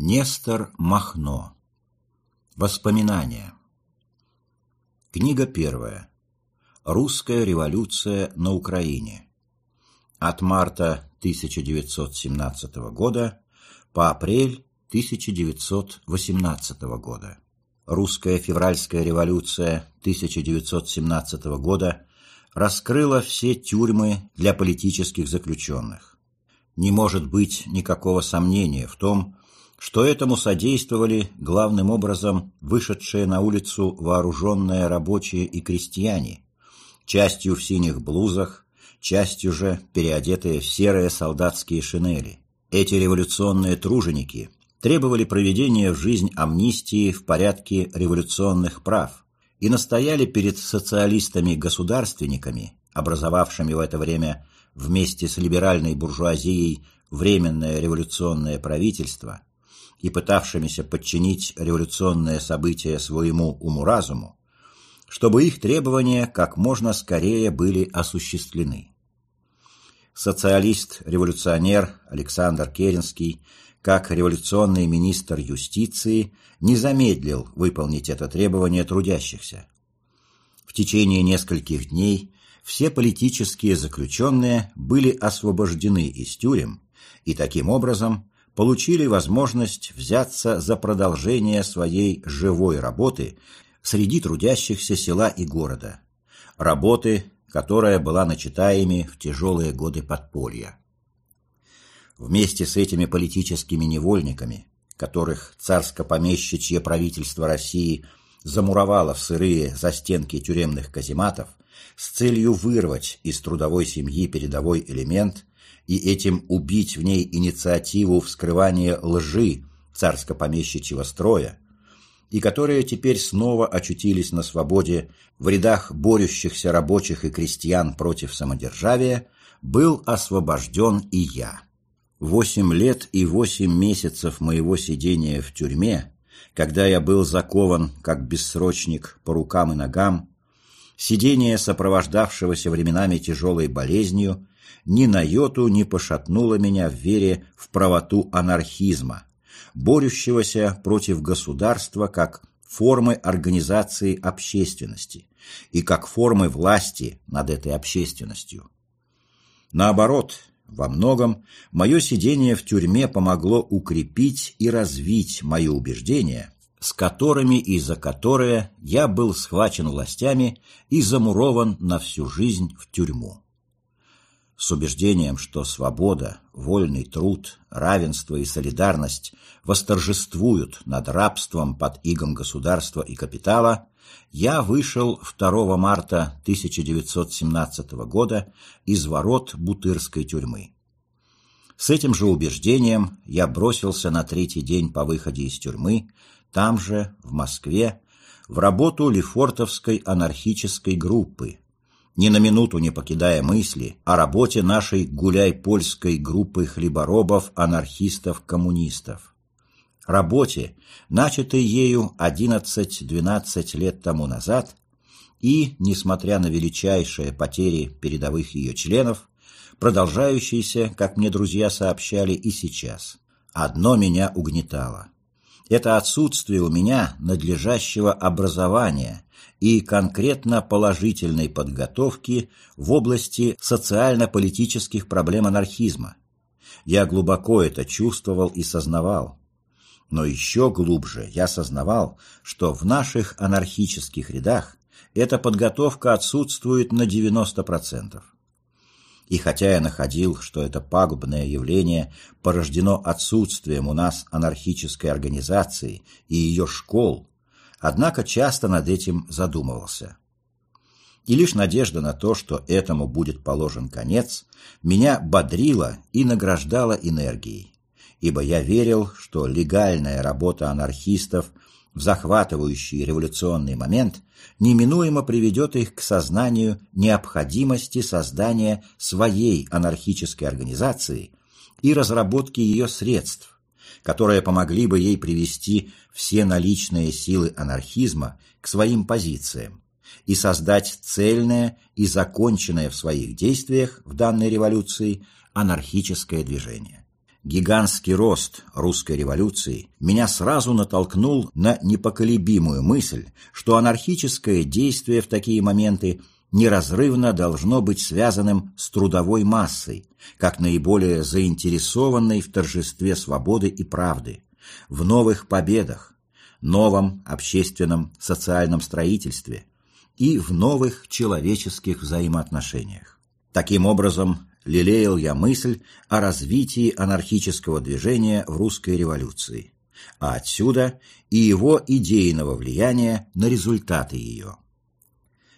Нестор Махно. Воспоминания. Книга первая. Русская революция на Украине. От марта 1917 года по апрель 1918 года. Русская февральская революция 1917 года раскрыла все тюрьмы для политических заключенных. Не может быть никакого сомнения в том, что этому содействовали главным образом вышедшие на улицу вооруженные рабочие и крестьяне, частью в синих блузах, частью же переодетые в серые солдатские шинели. Эти революционные труженики требовали проведения в жизнь амнистии в порядке революционных прав и настояли перед социалистами-государственниками, образовавшими в это время вместе с либеральной буржуазией Временное революционное правительство – и пытавшимися подчинить революционное событие своему уму-разуму, чтобы их требования как можно скорее были осуществлены. Социалист-революционер Александр Керенский, как революционный министр юстиции, не замедлил выполнить это требование трудящихся. В течение нескольких дней все политические заключенные были освобождены из тюрем, и таким образом получили возможность взяться за продолжение своей живой работы среди трудящихся села и города. Работы, которая была начата ими в тяжелые годы подполья. Вместе с этими политическими невольниками, которых царско-помещичье правительство России замуровало в сырые застенки тюремных казематов с целью вырвать из трудовой семьи передовой элемент и этим убить в ней инициативу вскрывания лжи царско-помещичьего строя, и которые теперь снова очутились на свободе в рядах борющихся рабочих и крестьян против самодержавия, был освобожден и я. Восемь лет и восемь месяцев моего сидения в тюрьме, когда я был закован, как бессрочник, по рукам и ногам, сидение, сопровождавшегося временами тяжелой болезнью, ни на йоту не пошатнуло меня в вере в правоту анархизма, борющегося против государства как формы организации общественности и как формы власти над этой общественностью. Наоборот, во многом мое сидение в тюрьме помогло укрепить и развить мои убеждения, с которыми и за которые я был схвачен властями и замурован на всю жизнь в тюрьму с убеждением, что свобода, вольный труд, равенство и солидарность восторжествуют над рабством под игом государства и капитала, я вышел 2 марта 1917 года из ворот Бутырской тюрьмы. С этим же убеждением я бросился на третий день по выходе из тюрьмы, там же, в Москве, в работу Лефортовской анархической группы, ни на минуту не покидая мысли о работе нашей гуляй-польской группы хлеборобов-анархистов-коммунистов. Работе, начатой ею 11-12 лет тому назад и, несмотря на величайшие потери передовых ее членов, продолжающейся, как мне друзья сообщали, и сейчас. Одно меня угнетало. Это отсутствие у меня надлежащего образования и конкретно положительной подготовки в области социально-политических проблем анархизма. Я глубоко это чувствовал и сознавал. Но еще глубже я сознавал, что в наших анархических рядах эта подготовка отсутствует на 90%. И хотя я находил, что это пагубное явление порождено отсутствием у нас анархической организации и ее школ, однако часто над этим задумывался. И лишь надежда на то, что этому будет положен конец, меня бодрила и награждала энергией, ибо я верил, что легальная работа анархистов в захватывающий революционный момент неминуемо приведет их к сознанию необходимости создания своей анархической организации и разработки ее средств, которые помогли бы ей привести все наличные силы анархизма к своим позициям и создать цельное и законченное в своих действиях в данной революции анархическое движение. Гигантский рост русской революции меня сразу натолкнул на непоколебимую мысль, что анархическое действие в такие моменты неразрывно должно быть связанным с трудовой массой, как наиболее заинтересованной в торжестве свободы и правды, в новых победах, новом общественном социальном строительстве и в новых человеческих взаимоотношениях. Таким образом, лелеял я мысль о развитии анархического движения в русской революции, а отсюда и его идейного влияния на результаты ее.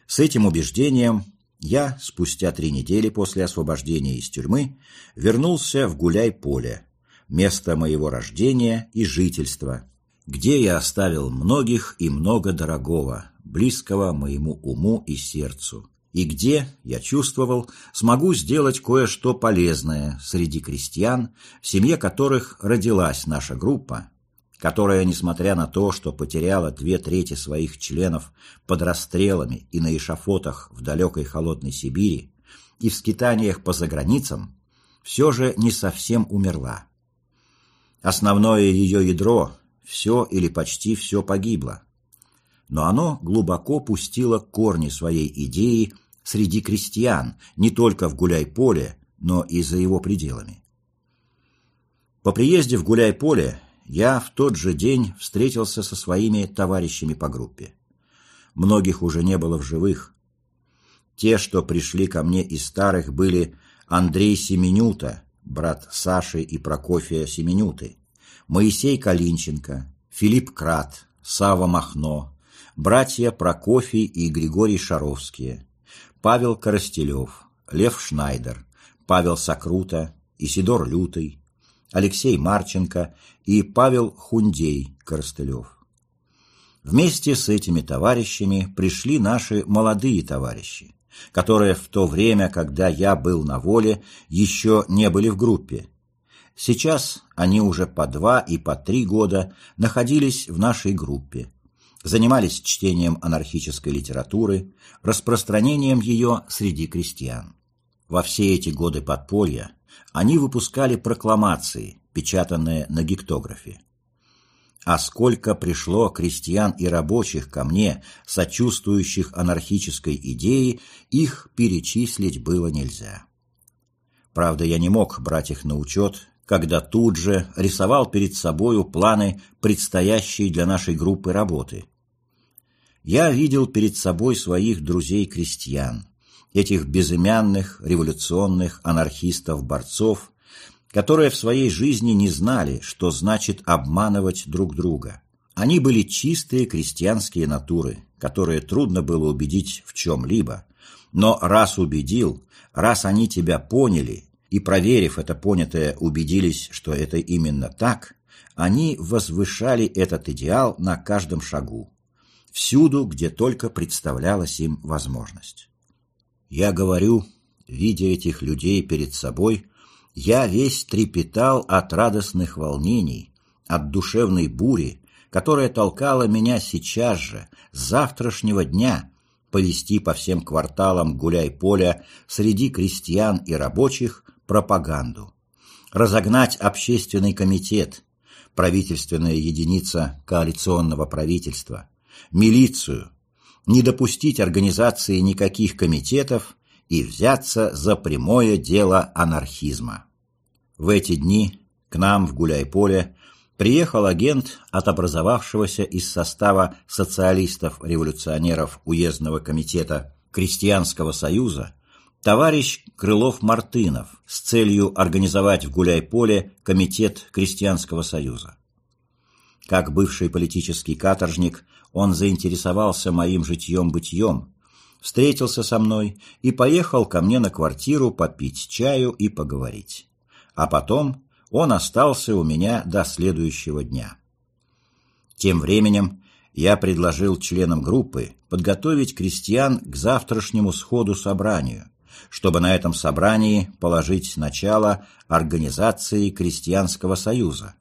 С этим убеждением я, спустя три недели после освобождения из тюрьмы, вернулся в Гуляй-Поле, место моего рождения и жительства, где я оставил многих и много дорогого, близкого моему уму и сердцу, и где, я чувствовал, смогу сделать кое-что полезное среди крестьян, в семье которых родилась наша группа, которая, несмотря на то, что потеряла две трети своих членов под расстрелами и на эшафотах в далекой холодной Сибири и в скитаниях по заграницам, все же не совсем умерла. Основное ее ядро, все или почти все погибло но оно глубоко пустило корни своей идеи среди крестьян, не только в Гуляй-Поле, но и за его пределами. По приезде в Гуляй-Поле я в тот же день встретился со своими товарищами по группе. Многих уже не было в живых. Те, что пришли ко мне из старых, были Андрей Семенюта, брат Саши и Прокофия Семенюты, Моисей Калинченко, Филипп Крат, Сава Махно, братья Прокофий и Григорий Шаровские, Павел Коростелев, Лев Шнайдер, Павел Сокрута, Исидор Лютый, Алексей Марченко и Павел Хундей Коростылев. Вместе с этими товарищами пришли наши молодые товарищи, которые в то время, когда я был на воле, еще не были в группе. Сейчас они уже по два и по три года находились в нашей группе, занимались чтением анархической литературы, распространением ее среди крестьян. Во все эти годы подполья они выпускали прокламации, печатанные на гектографе. А сколько пришло крестьян и рабочих ко мне, сочувствующих анархической идее, их перечислить было нельзя. Правда, я не мог брать их на учет, когда тут же рисовал перед собою планы предстоящей для нашей группы работы. Я видел перед собой своих друзей-крестьян, этих безымянных революционных анархистов-борцов, которые в своей жизни не знали, что значит обманывать друг друга. Они были чистые крестьянские натуры, которые трудно было убедить в чем-либо, но раз убедил, раз они тебя поняли и, проверив это понятое, убедились, что это именно так, они возвышали этот идеал на каждом шагу, всюду, где только представлялась им возможность. Я говорю, видя этих людей перед собой, я весь трепетал от радостных волнений, от душевной бури, которая толкала меня сейчас же, с завтрашнего дня, повести по всем кварталам гуляй-поля среди крестьян и рабочих пропаганду, разогнать общественный комитет, правительственная единица коалиционного правительства, милицию, не допустить организации никаких комитетов и взяться за прямое дело анархизма. В эти дни к нам в Гуляй-Поле приехал агент от образовавшегося из состава социалистов-революционеров уездного комитета Крестьянского союза товарищ Крылов-Мартынов с целью организовать в Гуляй-Поле комитет Крестьянского союза. Как бывший политический каторжник, он заинтересовался моим житьем-бытьем, встретился со мной и поехал ко мне на квартиру попить чаю и поговорить. А потом он остался у меня до следующего дня. Тем временем я предложил членам группы подготовить крестьян к завтрашнему сходу собранию, чтобы на этом собрании положить начало организации Крестьянского союза,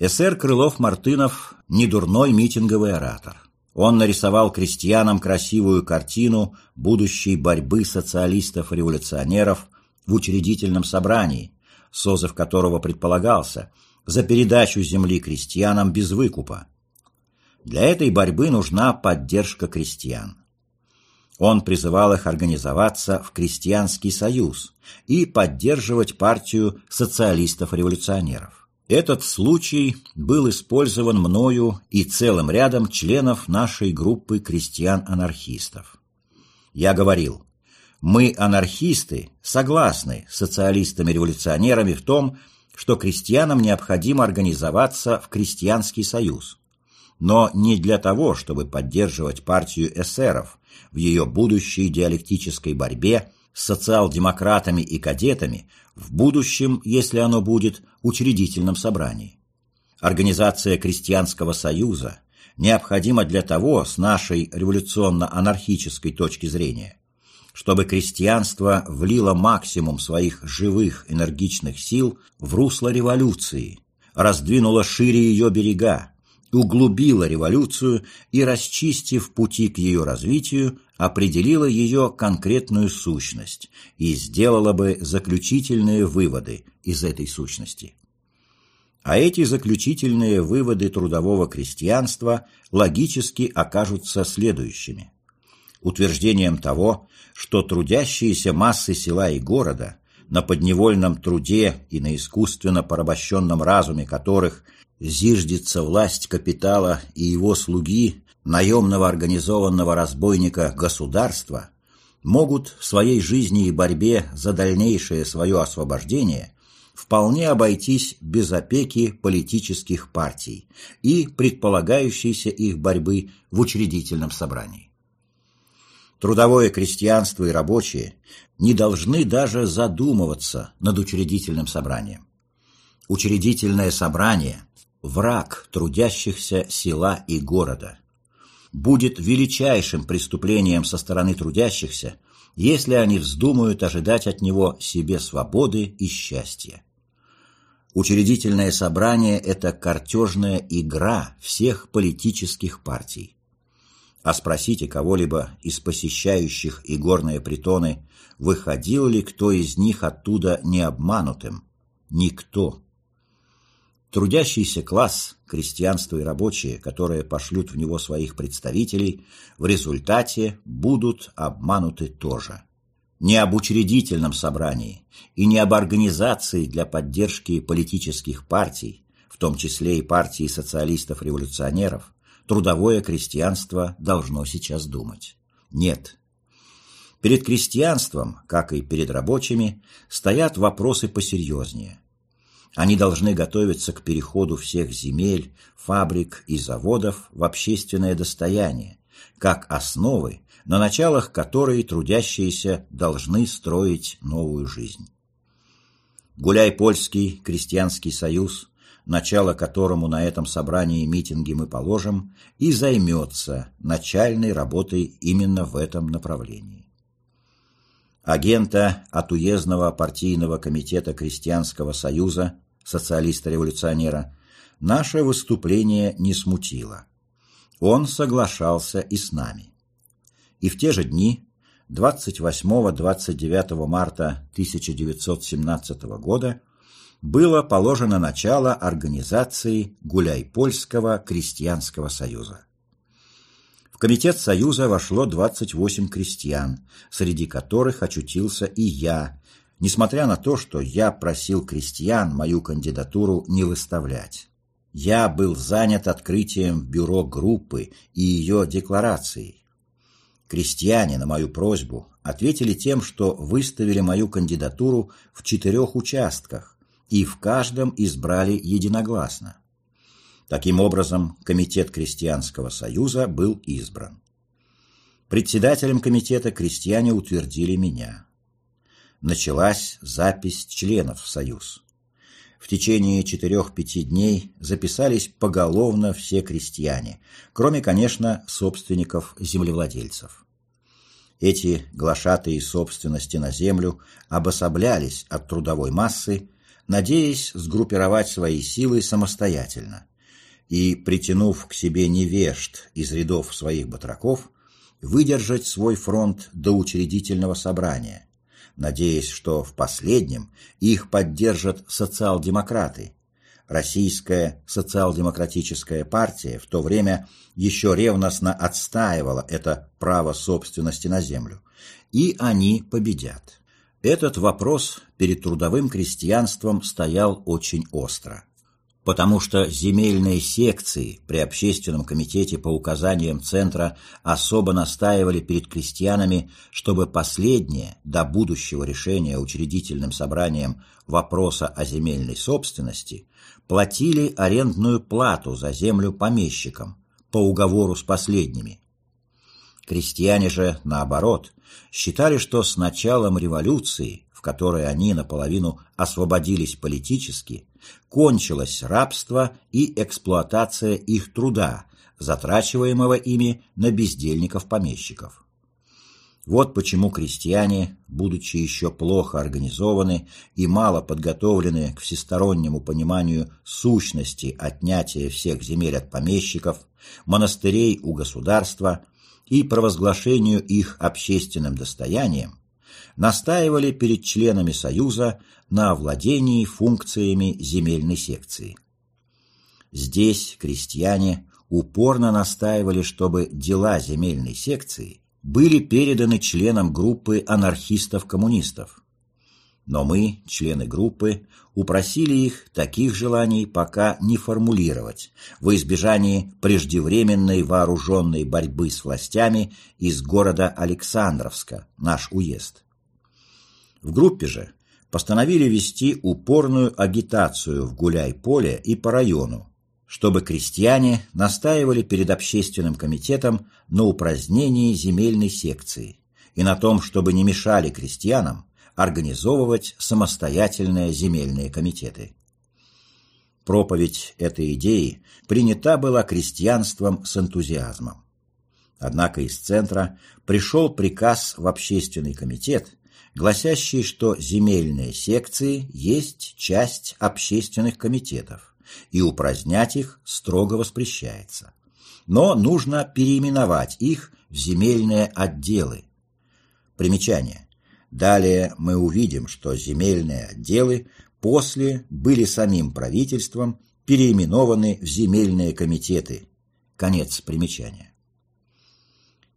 СР Крылов-Мартынов – недурной митинговый оратор. Он нарисовал крестьянам красивую картину будущей борьбы социалистов-революционеров в учредительном собрании, созыв которого предполагался, за передачу земли крестьянам без выкупа. Для этой борьбы нужна поддержка крестьян. Он призывал их организоваться в крестьянский союз и поддерживать партию социалистов-революционеров. Этот случай был использован мною и целым рядом членов нашей группы крестьян-анархистов. Я говорил, мы, анархисты, согласны с социалистами-революционерами в том, что крестьянам необходимо организоваться в крестьянский союз. Но не для того, чтобы поддерживать партию эсеров в ее будущей диалектической борьбе с социал-демократами и кадетами в будущем, если оно будет, учредительном собрании. Организация крестьянского союза необходима для того, с нашей революционно-анархической точки зрения, чтобы крестьянство влило максимум своих живых энергичных сил в русло революции, раздвинуло шире ее берега, углубило революцию и, расчистив пути к ее развитию, определила ее конкретную сущность и сделала бы заключительные выводы из этой сущности. А эти заключительные выводы трудового крестьянства логически окажутся следующими. Утверждением того, что трудящиеся массы села и города, на подневольном труде и на искусственно порабощенном разуме которых зиждется власть капитала и его слуги, наемного организованного разбойника государства, могут в своей жизни и борьбе за дальнейшее свое освобождение вполне обойтись без опеки политических партий и предполагающейся их борьбы в учредительном собрании. Трудовое крестьянство и рабочие не должны даже задумываться над учредительным собранием. Учредительное собрание – враг трудящихся села и города. Будет величайшим преступлением со стороны трудящихся, если они вздумают ожидать от него себе свободы и счастья. Учредительное собрание – это картежная игра всех политических партий. А спросите кого-либо из посещающих игорные притоны, выходил ли кто из них оттуда не обманутым? Никто. Трудящийся класс, крестьянство и рабочие, которые пошлют в него своих представителей, в результате будут обмануты тоже. Не об учредительном собрании и не об организации для поддержки политических партий, в том числе и партии социалистов-революционеров, трудовое крестьянство должно сейчас думать. Нет. Перед крестьянством, как и перед рабочими, стоят вопросы посерьезнее. Они должны готовиться к переходу всех земель, фабрик и заводов в общественное достояние, как основы, на началах которой трудящиеся должны строить новую жизнь. Гуляй-Польский крестьянский союз начало которому на этом собрании митинги мы положим, и займется начальной работой именно в этом направлении. Агента от уездного партийного комитета Крестьянского союза, социалиста-революционера, наше выступление не смутило. Он соглашался и с нами. И в те же дни, 28-29 марта 1917 года, было положено начало организации Гуляй-Польского крестьянского союза. В комитет союза вошло 28 крестьян, среди которых очутился и я, несмотря на то, что я просил крестьян мою кандидатуру не выставлять. Я был занят открытием бюро группы и ее декларацией. Крестьяне на мою просьбу ответили тем, что выставили мою кандидатуру в четырех участках, и в каждом избрали единогласно. Таким образом, Комитет Крестьянского Союза был избран. Председателем комитета крестьяне утвердили меня. Началась запись членов в Союз. В течение четырех-пяти дней записались поголовно все крестьяне, кроме, конечно, собственников-землевладельцев. Эти глашатые собственности на землю обособлялись от трудовой массы надеясь сгруппировать свои силы самостоятельно и, притянув к себе невежд из рядов своих батраков, выдержать свой фронт до учредительного собрания, надеясь, что в последнем их поддержат социал-демократы. Российская социал-демократическая партия в то время еще ревностно отстаивала это право собственности на землю, и они победят. Этот вопрос перед трудовым крестьянством стоял очень остро потому что земельные секции при общественном комитете по указаниям Центра особо настаивали перед крестьянами, чтобы последние до будущего решения учредительным собранием вопроса о земельной собственности платили арендную плату за землю помещикам по уговору с последними. Крестьяне же, наоборот, считали, что с началом революции в которой они наполовину освободились политически, кончилось рабство и эксплуатация их труда, затрачиваемого ими на бездельников-помещиков. Вот почему крестьяне, будучи еще плохо организованы и мало подготовлены к всестороннему пониманию сущности отнятия всех земель от помещиков, монастырей у государства и провозглашению их общественным достоянием, настаивали перед членами Союза на овладении функциями земельной секции. Здесь крестьяне упорно настаивали, чтобы дела земельной секции были переданы членам группы анархистов-коммунистов. Но мы, члены группы, упросили их таких желаний пока не формулировать, во избежании преждевременной вооруженной борьбы с властями из города Александровска, наш уезд. В группе же постановили вести упорную агитацию в Гуляй-Поле и по району, чтобы крестьяне настаивали перед общественным комитетом на упразднении земельной секции и на том, чтобы не мешали крестьянам организовывать самостоятельные земельные комитеты. Проповедь этой идеи принята была крестьянством с энтузиазмом. Однако из центра пришел приказ в общественный комитет, гласящий, что земельные секции есть часть общественных комитетов, и упразднять их строго воспрещается. Но нужно переименовать их в земельные отделы. Примечание. Далее мы увидим, что земельные отделы после были самим правительством переименованы в земельные комитеты. Конец примечания.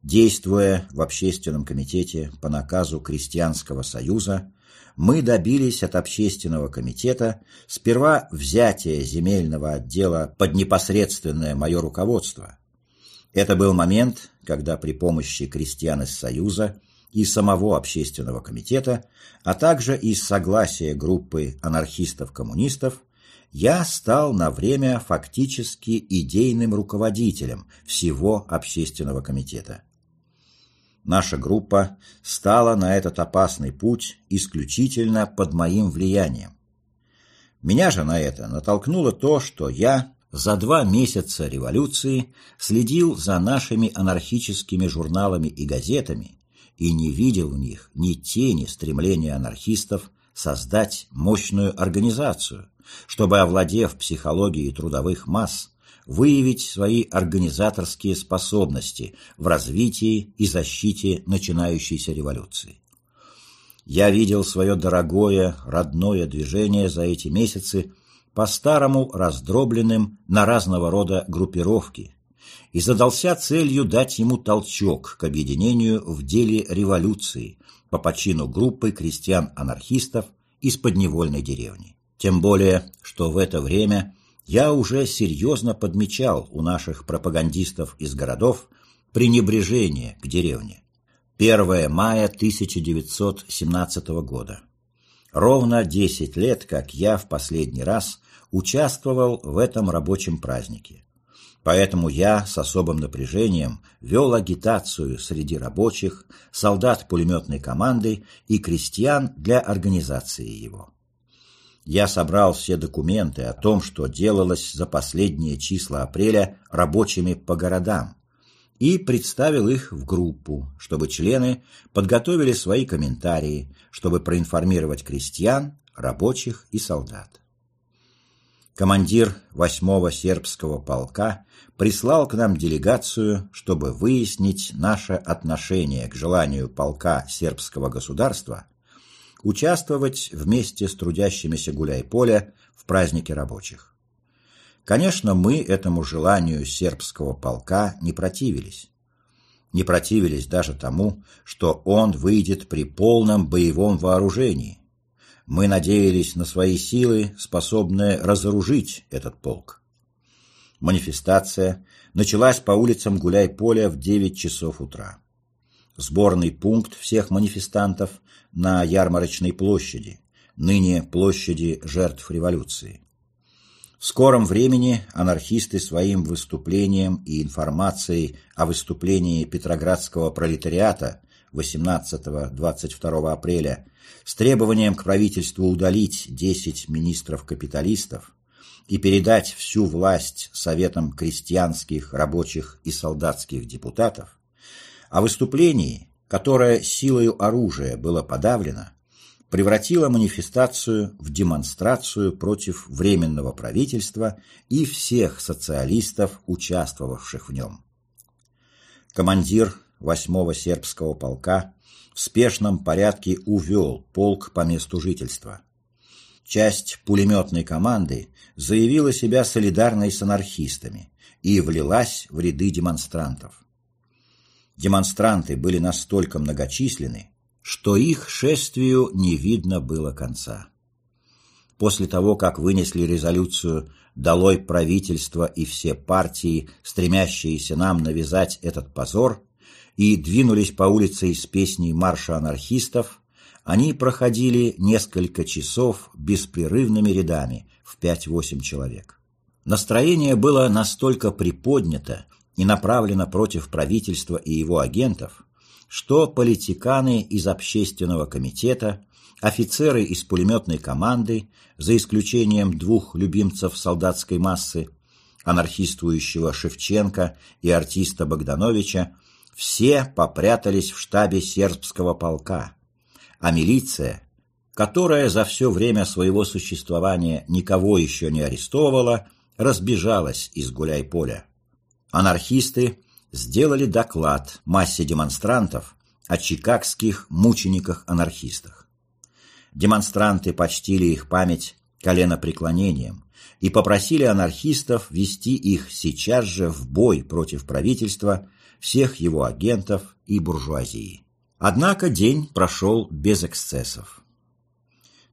Действуя в общественном комитете по наказу Крестьянского союза, мы добились от общественного комитета сперва взятия земельного отдела под непосредственное мое руководство. Это был момент, когда при помощи крестьян из Союза и самого общественного комитета, а также из согласия группы анархистов-коммунистов, я стал на время фактически идейным руководителем всего общественного комитета наша группа стала на этот опасный путь исключительно под моим влиянием. Меня же на это натолкнуло то, что я за два месяца революции следил за нашими анархическими журналами и газетами и не видел в них ни тени стремления анархистов создать мощную организацию, чтобы, овладев психологией трудовых масс, выявить свои организаторские способности в развитии и защите начинающейся революции. Я видел свое дорогое, родное движение за эти месяцы по-старому раздробленным на разного рода группировки и задался целью дать ему толчок к объединению в деле революции по почину группы крестьян-анархистов из подневольной деревни. Тем более, что в это время я уже серьезно подмечал у наших пропагандистов из городов пренебрежение к деревне. 1 мая 1917 года. Ровно 10 лет, как я в последний раз участвовал в этом рабочем празднике. Поэтому я с особым напряжением вел агитацию среди рабочих, солдат пулеметной команды и крестьян для организации его я собрал все документы о том, что делалось за последние числа апреля рабочими по городам, и представил их в группу, чтобы члены подготовили свои комментарии, чтобы проинформировать крестьян, рабочих и солдат. Командир 8-го сербского полка прислал к нам делегацию, чтобы выяснить наше отношение к желанию полка сербского государства участвовать вместе с трудящимися гуляй-поля в празднике рабочих. Конечно, мы этому желанию сербского полка не противились. Не противились даже тому, что он выйдет при полном боевом вооружении. Мы надеялись на свои силы, способные разоружить этот полк. Манифестация началась по улицам Гуляй-Поля в 9 часов утра. Сборный пункт всех манифестантов на Ярмарочной площади, ныне площади жертв революции. В скором времени анархисты своим выступлением и информацией о выступлении петроградского пролетариата 18-22 апреля с требованием к правительству удалить 10 министров-капиталистов и передать всю власть советам крестьянских, рабочих и солдатских депутатов, о выступлении, которое силою оружия было подавлено, превратило манифестацию в демонстрацию против Временного правительства и всех социалистов, участвовавших в нем. Командир 8-го сербского полка в спешном порядке увел полк по месту жительства. Часть пулеметной команды заявила себя солидарной с анархистами и влилась в ряды демонстрантов. Демонстранты были настолько многочисленны, что их шествию не видно было конца. После того, как вынесли резолюцию «Долой правительство и все партии, стремящиеся нам навязать этот позор», и двинулись по улице с песней марша анархистов, они проходили несколько часов беспрерывными рядами в 5-8 человек. Настроение было настолько приподнято и направлено против правительства и его агентов, что политиканы из общественного комитета, офицеры из пулеметной команды, за исключением двух любимцев солдатской массы, анархистующего Шевченко и артиста Богдановича, все попрятались в штабе сербского полка, а милиция, которая за все время своего существования никого еще не арестовывала, разбежалась из гуляй-поля. Анархисты сделали доклад массе демонстрантов о чикагских мучениках-анархистах. Демонстранты почтили их память коленопреклонением и попросили анархистов вести их сейчас же в бой против правительства, всех его агентов и буржуазии. Однако день прошел без эксцессов.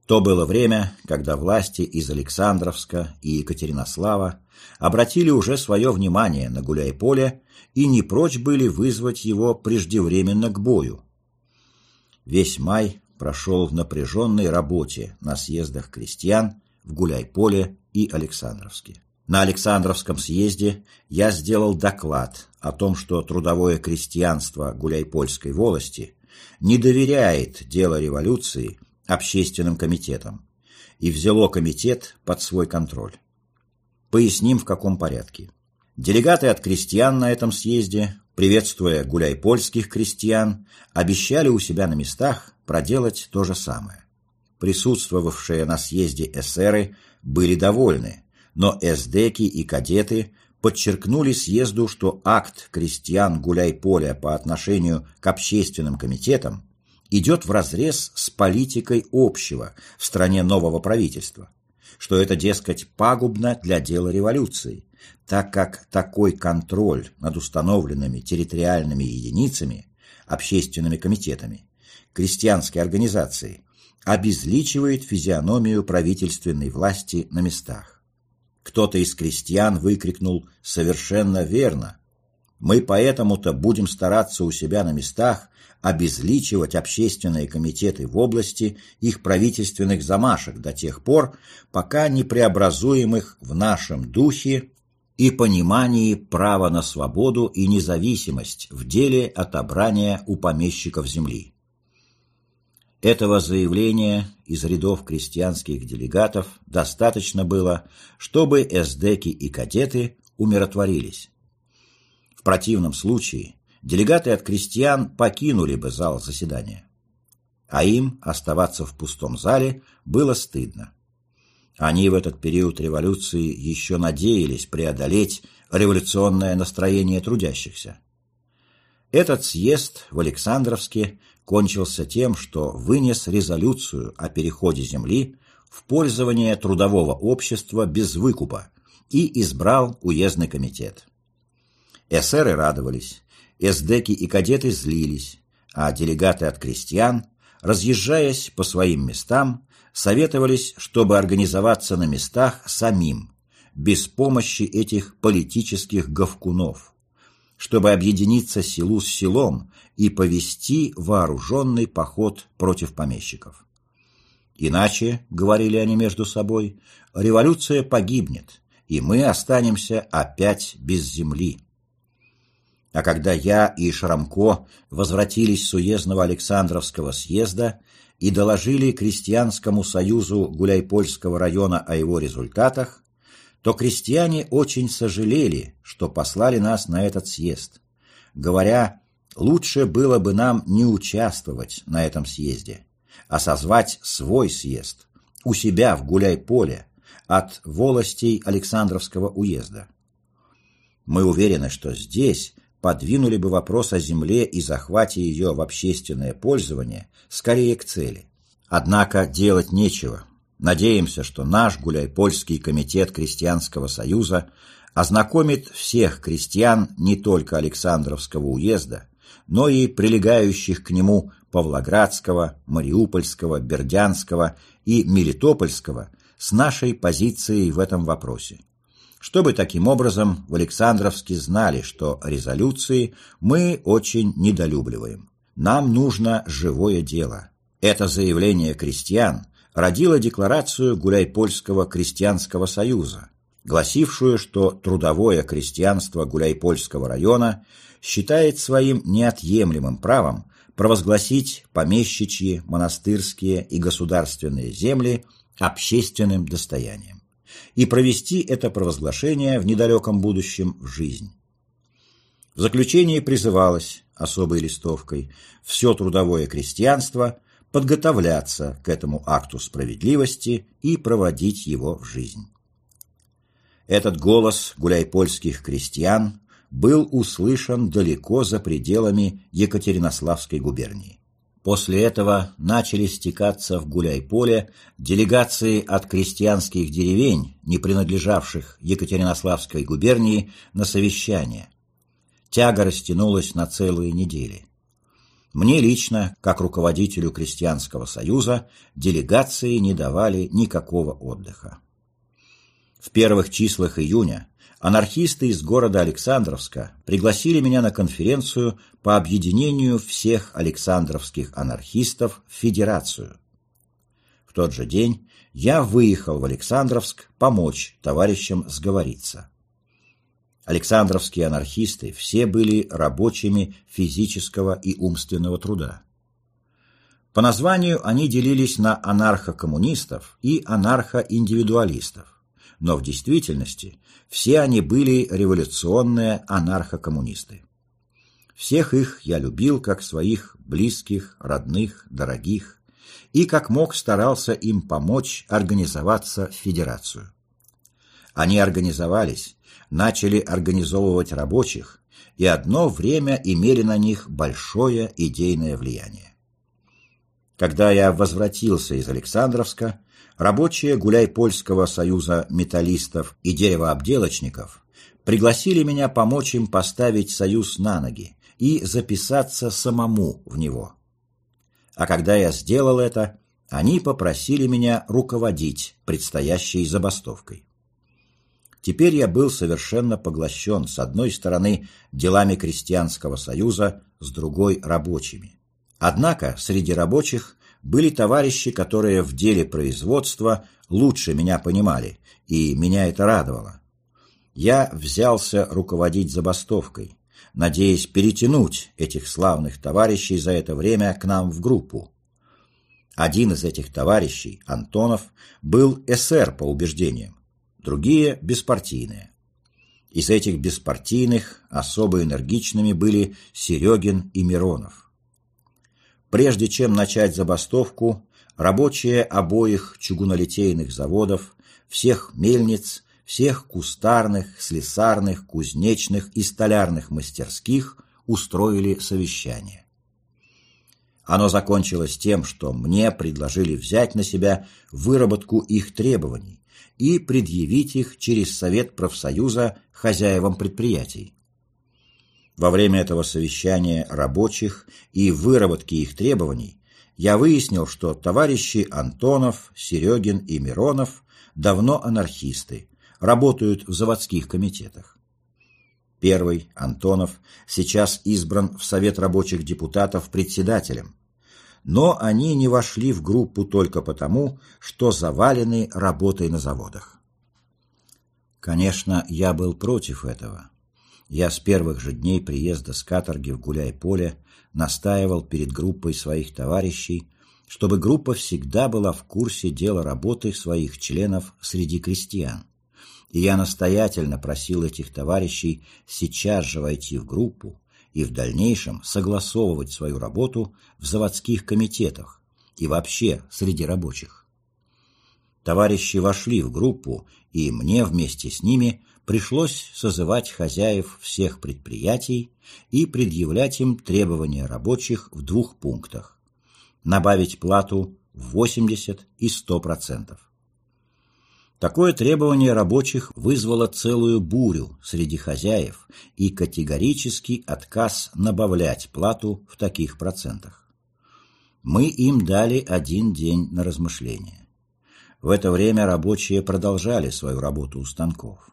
То было время, когда власти из Александровска и Екатеринослава обратили уже свое внимание на гуляй-поле и не прочь были вызвать его преждевременно к бою. Весь май прошел в напряженной работе на съездах крестьян в Гуляй-Поле и Александровске. На Александровском съезде я сделал доклад о том, что трудовое крестьянство Гуляйпольской волости не доверяет дело революции общественным комитетам и взяло комитет под свой контроль. Поясним, в каком порядке. Делегаты от крестьян на этом съезде, приветствуя гуляйпольских крестьян, обещали у себя на местах проделать то же самое. Присутствовавшие на съезде эсеры были довольны, но эсдеки и кадеты подчеркнули съезду, что акт крестьян гуляй-поля по отношению к общественным комитетам идет вразрез с политикой общего в стране нового правительства, что это, дескать, пагубно для дела революции, так как такой контроль над установленными территориальными единицами, общественными комитетами, крестьянской организацией, обезличивает физиономию правительственной власти на местах. Кто-то из крестьян выкрикнул «Совершенно верно! Мы поэтому-то будем стараться у себя на местах обезличивать общественные комитеты в области их правительственных замашек до тех пор, пока не преобразуем их в нашем духе и понимании права на свободу и независимость в деле отобрания у помещиков земли. Этого заявления из рядов крестьянских делегатов достаточно было, чтобы эсдеки и кадеты умиротворились. В противном случае делегаты от крестьян покинули бы зал заседания. А им оставаться в пустом зале было стыдно. Они в этот период революции еще надеялись преодолеть революционное настроение трудящихся. Этот съезд в Александровске кончился тем, что вынес резолюцию о переходе земли в пользование трудового общества без выкупа и избрал уездный комитет. Эсеры радовались, эсдеки и кадеты злились, а делегаты от крестьян, разъезжаясь по своим местам, советовались, чтобы организоваться на местах самим, без помощи этих политических говкунов, чтобы объединиться селу с селом и повести вооруженный поход против помещиков. Иначе, говорили они между собой, революция погибнет, и мы останемся опять без земли. А когда я и Шрамко возвратились с уездного Александровского съезда и доложили Крестьянскому союзу Гуляйпольского района о его результатах, то крестьяне очень сожалели, что послали нас на этот съезд, говоря, лучше было бы нам не участвовать на этом съезде, а созвать свой съезд у себя в Гуляй-поле от волостей Александровского уезда. Мы уверены, что здесь подвинули бы вопрос о земле и захвате ее в общественное пользование скорее к цели. Однако делать нечего. Надеемся, что наш Гуляй-Польский комитет Крестьянского союза ознакомит всех крестьян не только Александровского уезда, но и прилегающих к нему Павлоградского, Мариупольского, Бердянского и Мелитопольского с нашей позицией в этом вопросе. Чтобы таким образом в Александровске знали, что резолюции мы очень недолюбливаем. Нам нужно живое дело. Это заявление крестьян родило декларацию Гуляйпольского крестьянского союза, гласившую, что трудовое крестьянство Гуляйпольского района считает своим неотъемлемым правом провозгласить помещичьи, монастырские и государственные земли общественным достоянием и провести это провозглашение в недалеком будущем в жизнь. В заключении призывалось особой листовкой все трудовое крестьянство подготовляться к этому акту справедливости и проводить его в жизнь. Этот голос гуляйпольских крестьян был услышан далеко за пределами Екатеринославской губернии. После этого начали стекаться в Гуляйполе делегации от крестьянских деревень, не принадлежавших Екатеринославской губернии, на совещание. Тяга растянулась на целые недели. Мне лично, как руководителю Крестьянского союза, делегации не давали никакого отдыха. В первых числах июня анархисты из города Александровска пригласили меня на конференцию по объединению всех александровских анархистов в федерацию. В тот же день я выехал в Александровск помочь товарищам сговориться. Александровские анархисты все были рабочими физического и умственного труда. По названию они делились на анархокоммунистов и анархоиндивидуалистов но в действительности все они были революционные анархокоммунисты. Всех их я любил как своих близких, родных, дорогих, и как мог старался им помочь организоваться в федерацию. Они организовались, начали организовывать рабочих, и одно время имели на них большое идейное влияние. Когда я возвратился из Александровска, рабочие Гуляй-Польского союза металлистов и деревообделочников пригласили меня помочь им поставить союз на ноги и записаться самому в него. А когда я сделал это, они попросили меня руководить предстоящей забастовкой. Теперь я был совершенно поглощен, с одной стороны, делами крестьянского союза, с другой – рабочими. Однако среди рабочих были товарищи, которые в деле производства лучше меня понимали, и меня это радовало. Я взялся руководить забастовкой, надеясь перетянуть этих славных товарищей за это время к нам в группу. Один из этих товарищей, Антонов, был эсер по убеждениям, другие – беспартийные. Из этих беспартийных особо энергичными были Серегин и Миронов. Прежде чем начать забастовку, рабочие обоих чугунолитейных заводов, всех мельниц, всех кустарных, слесарных, кузнечных и столярных мастерских устроили совещание. Оно закончилось тем, что мне предложили взять на себя выработку их требований и предъявить их через Совет профсоюза хозяевам предприятий. Во время этого совещания рабочих и выработки их требований я выяснил, что товарищи Антонов, Серегин и Миронов давно анархисты, работают в заводских комитетах. Первый, Антонов, сейчас избран в Совет рабочих депутатов председателем, но они не вошли в группу только потому, что завалены работой на заводах. Конечно, я был против этого. Я с первых же дней приезда с каторги в Гуляй-Поле настаивал перед группой своих товарищей, чтобы группа всегда была в курсе дела работы своих членов среди крестьян. И я настоятельно просил этих товарищей сейчас же войти в группу и в дальнейшем согласовывать свою работу в заводских комитетах и вообще среди рабочих. Товарищи вошли в группу, и мне вместе с ними пришлось созывать хозяев всех предприятий и предъявлять им требования рабочих в двух пунктах. Набавить плату в 80 и 100%. Такое требование рабочих вызвало целую бурю среди хозяев и категорический отказ набавлять плату в таких процентах. Мы им дали один день на размышление. В это время рабочие продолжали свою работу у станков.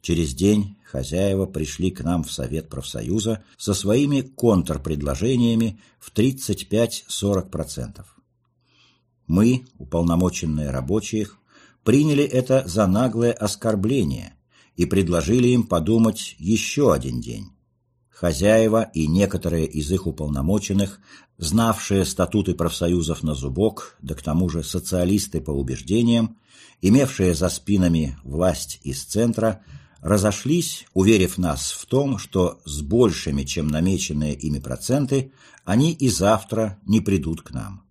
Через день хозяева пришли к нам в Совет профсоюза со своими контрпредложениями в 35-40%. Мы, уполномоченные рабочих, приняли это за наглое оскорбление и предложили им подумать еще один день. Хозяева и некоторые из их уполномоченных, знавшие статуты профсоюзов на зубок, да к тому же социалисты по убеждениям, имевшие за спинами власть из центра, разошлись, уверив нас в том, что с большими, чем намеченные ими проценты, они и завтра не придут к нам.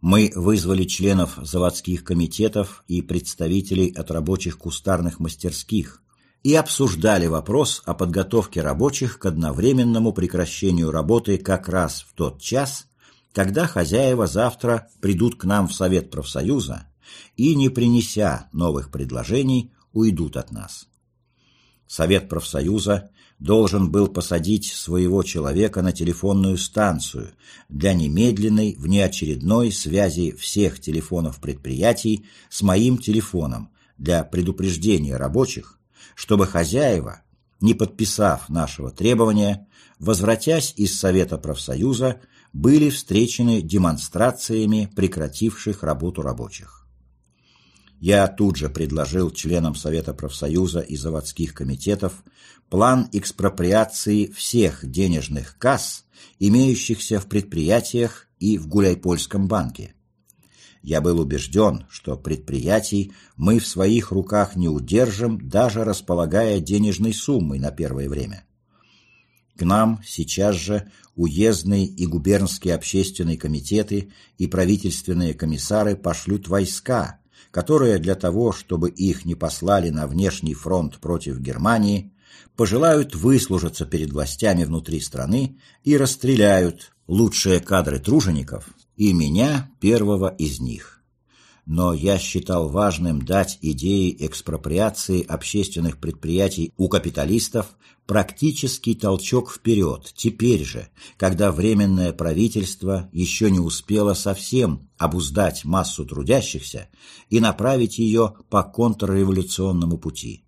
Мы вызвали членов заводских комитетов и представителей от рабочих кустарных мастерских и обсуждали вопрос о подготовке рабочих к одновременному прекращению работы как раз в тот час, когда хозяева завтра придут к нам в Совет профсоюза и, не принеся новых предложений, уйдут от нас. Совет профсоюза должен был посадить своего человека на телефонную станцию для немедленной внеочередной связи всех телефонов предприятий с моим телефоном для предупреждения рабочих, чтобы хозяева, не подписав нашего требования, возвратясь из Совета профсоюза, были встречены демонстрациями прекративших работу рабочих. Я тут же предложил членам Совета профсоюза и заводских комитетов план экспроприации всех денежных касс, имеющихся в предприятиях и в Гуляйпольском банке. Я был убежден, что предприятий мы в своих руках не удержим, даже располагая денежной суммой на первое время. К нам сейчас же уездные и губернские общественные комитеты и правительственные комиссары пошлют войска, которые для того, чтобы их не послали на внешний фронт против Германии, пожелают выслужиться перед властями внутри страны и расстреляют лучшие кадры тружеников и меня, первого из них но я считал важным дать идее экспроприации общественных предприятий у капиталистов практический толчок вперед, теперь же, когда Временное правительство еще не успело совсем обуздать массу трудящихся и направить ее по контрреволюционному пути.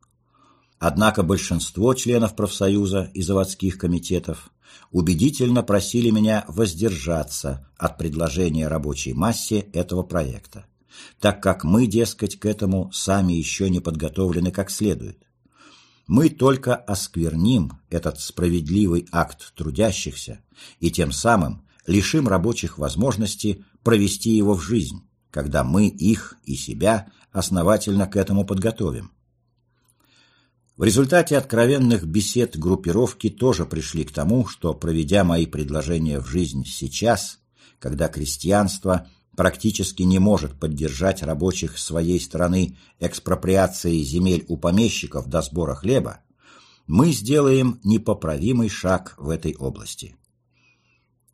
Однако большинство членов профсоюза и заводских комитетов убедительно просили меня воздержаться от предложения рабочей массе этого проекта так как мы, дескать, к этому сами еще не подготовлены как следует. Мы только оскверним этот справедливый акт трудящихся и тем самым лишим рабочих возможности провести его в жизнь, когда мы их и себя основательно к этому подготовим. В результате откровенных бесед группировки тоже пришли к тому, что, проведя мои предложения в жизнь сейчас, когда крестьянство практически не может поддержать рабочих своей страны экспроприацией земель у помещиков до сбора хлеба, мы сделаем непоправимый шаг в этой области.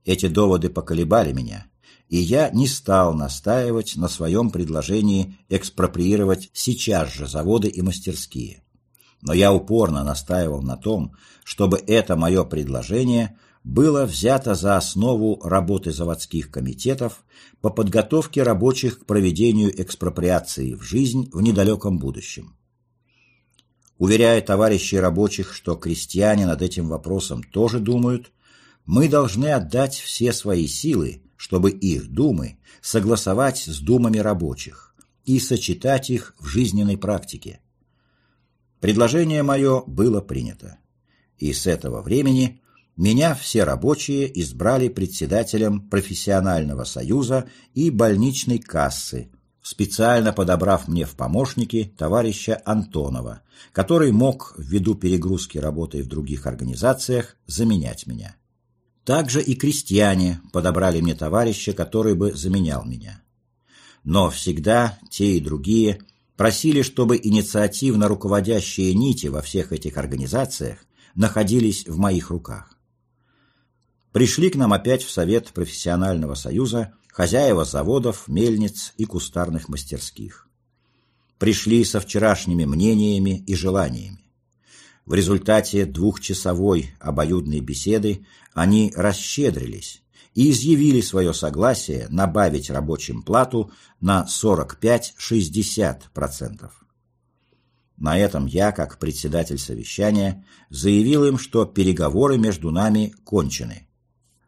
Эти доводы поколебали меня, и я не стал настаивать на своем предложении экспроприировать сейчас же заводы и мастерские. Но я упорно настаивал на том, чтобы это мое предложение было взято за основу работы заводских комитетов по подготовке рабочих к проведению экспроприации в жизнь в недалеком будущем. Уверяя товарищей рабочих, что крестьяне над этим вопросом тоже думают, мы должны отдать все свои силы, чтобы их думы согласовать с думами рабочих и сочетать их в жизненной практике. Предложение мое было принято, и с этого времени меня все рабочие избрали председателем профессионального союза и больничной кассы, специально подобрав мне в помощники товарища Антонова, который мог, ввиду перегрузки работы в других организациях, заменять меня. Также и крестьяне подобрали мне товарища, который бы заменял меня. Но всегда те и другие просили, чтобы инициативно руководящие нити во всех этих организациях находились в моих руках. Пришли к нам опять в Совет профессионального союза хозяева заводов, мельниц и кустарных мастерских. Пришли со вчерашними мнениями и желаниями. В результате двухчасовой обоюдной беседы они расщедрились и изъявили свое согласие набавить рабочим плату на 45-60%. На этом я, как председатель совещания, заявил им, что переговоры между нами кончены.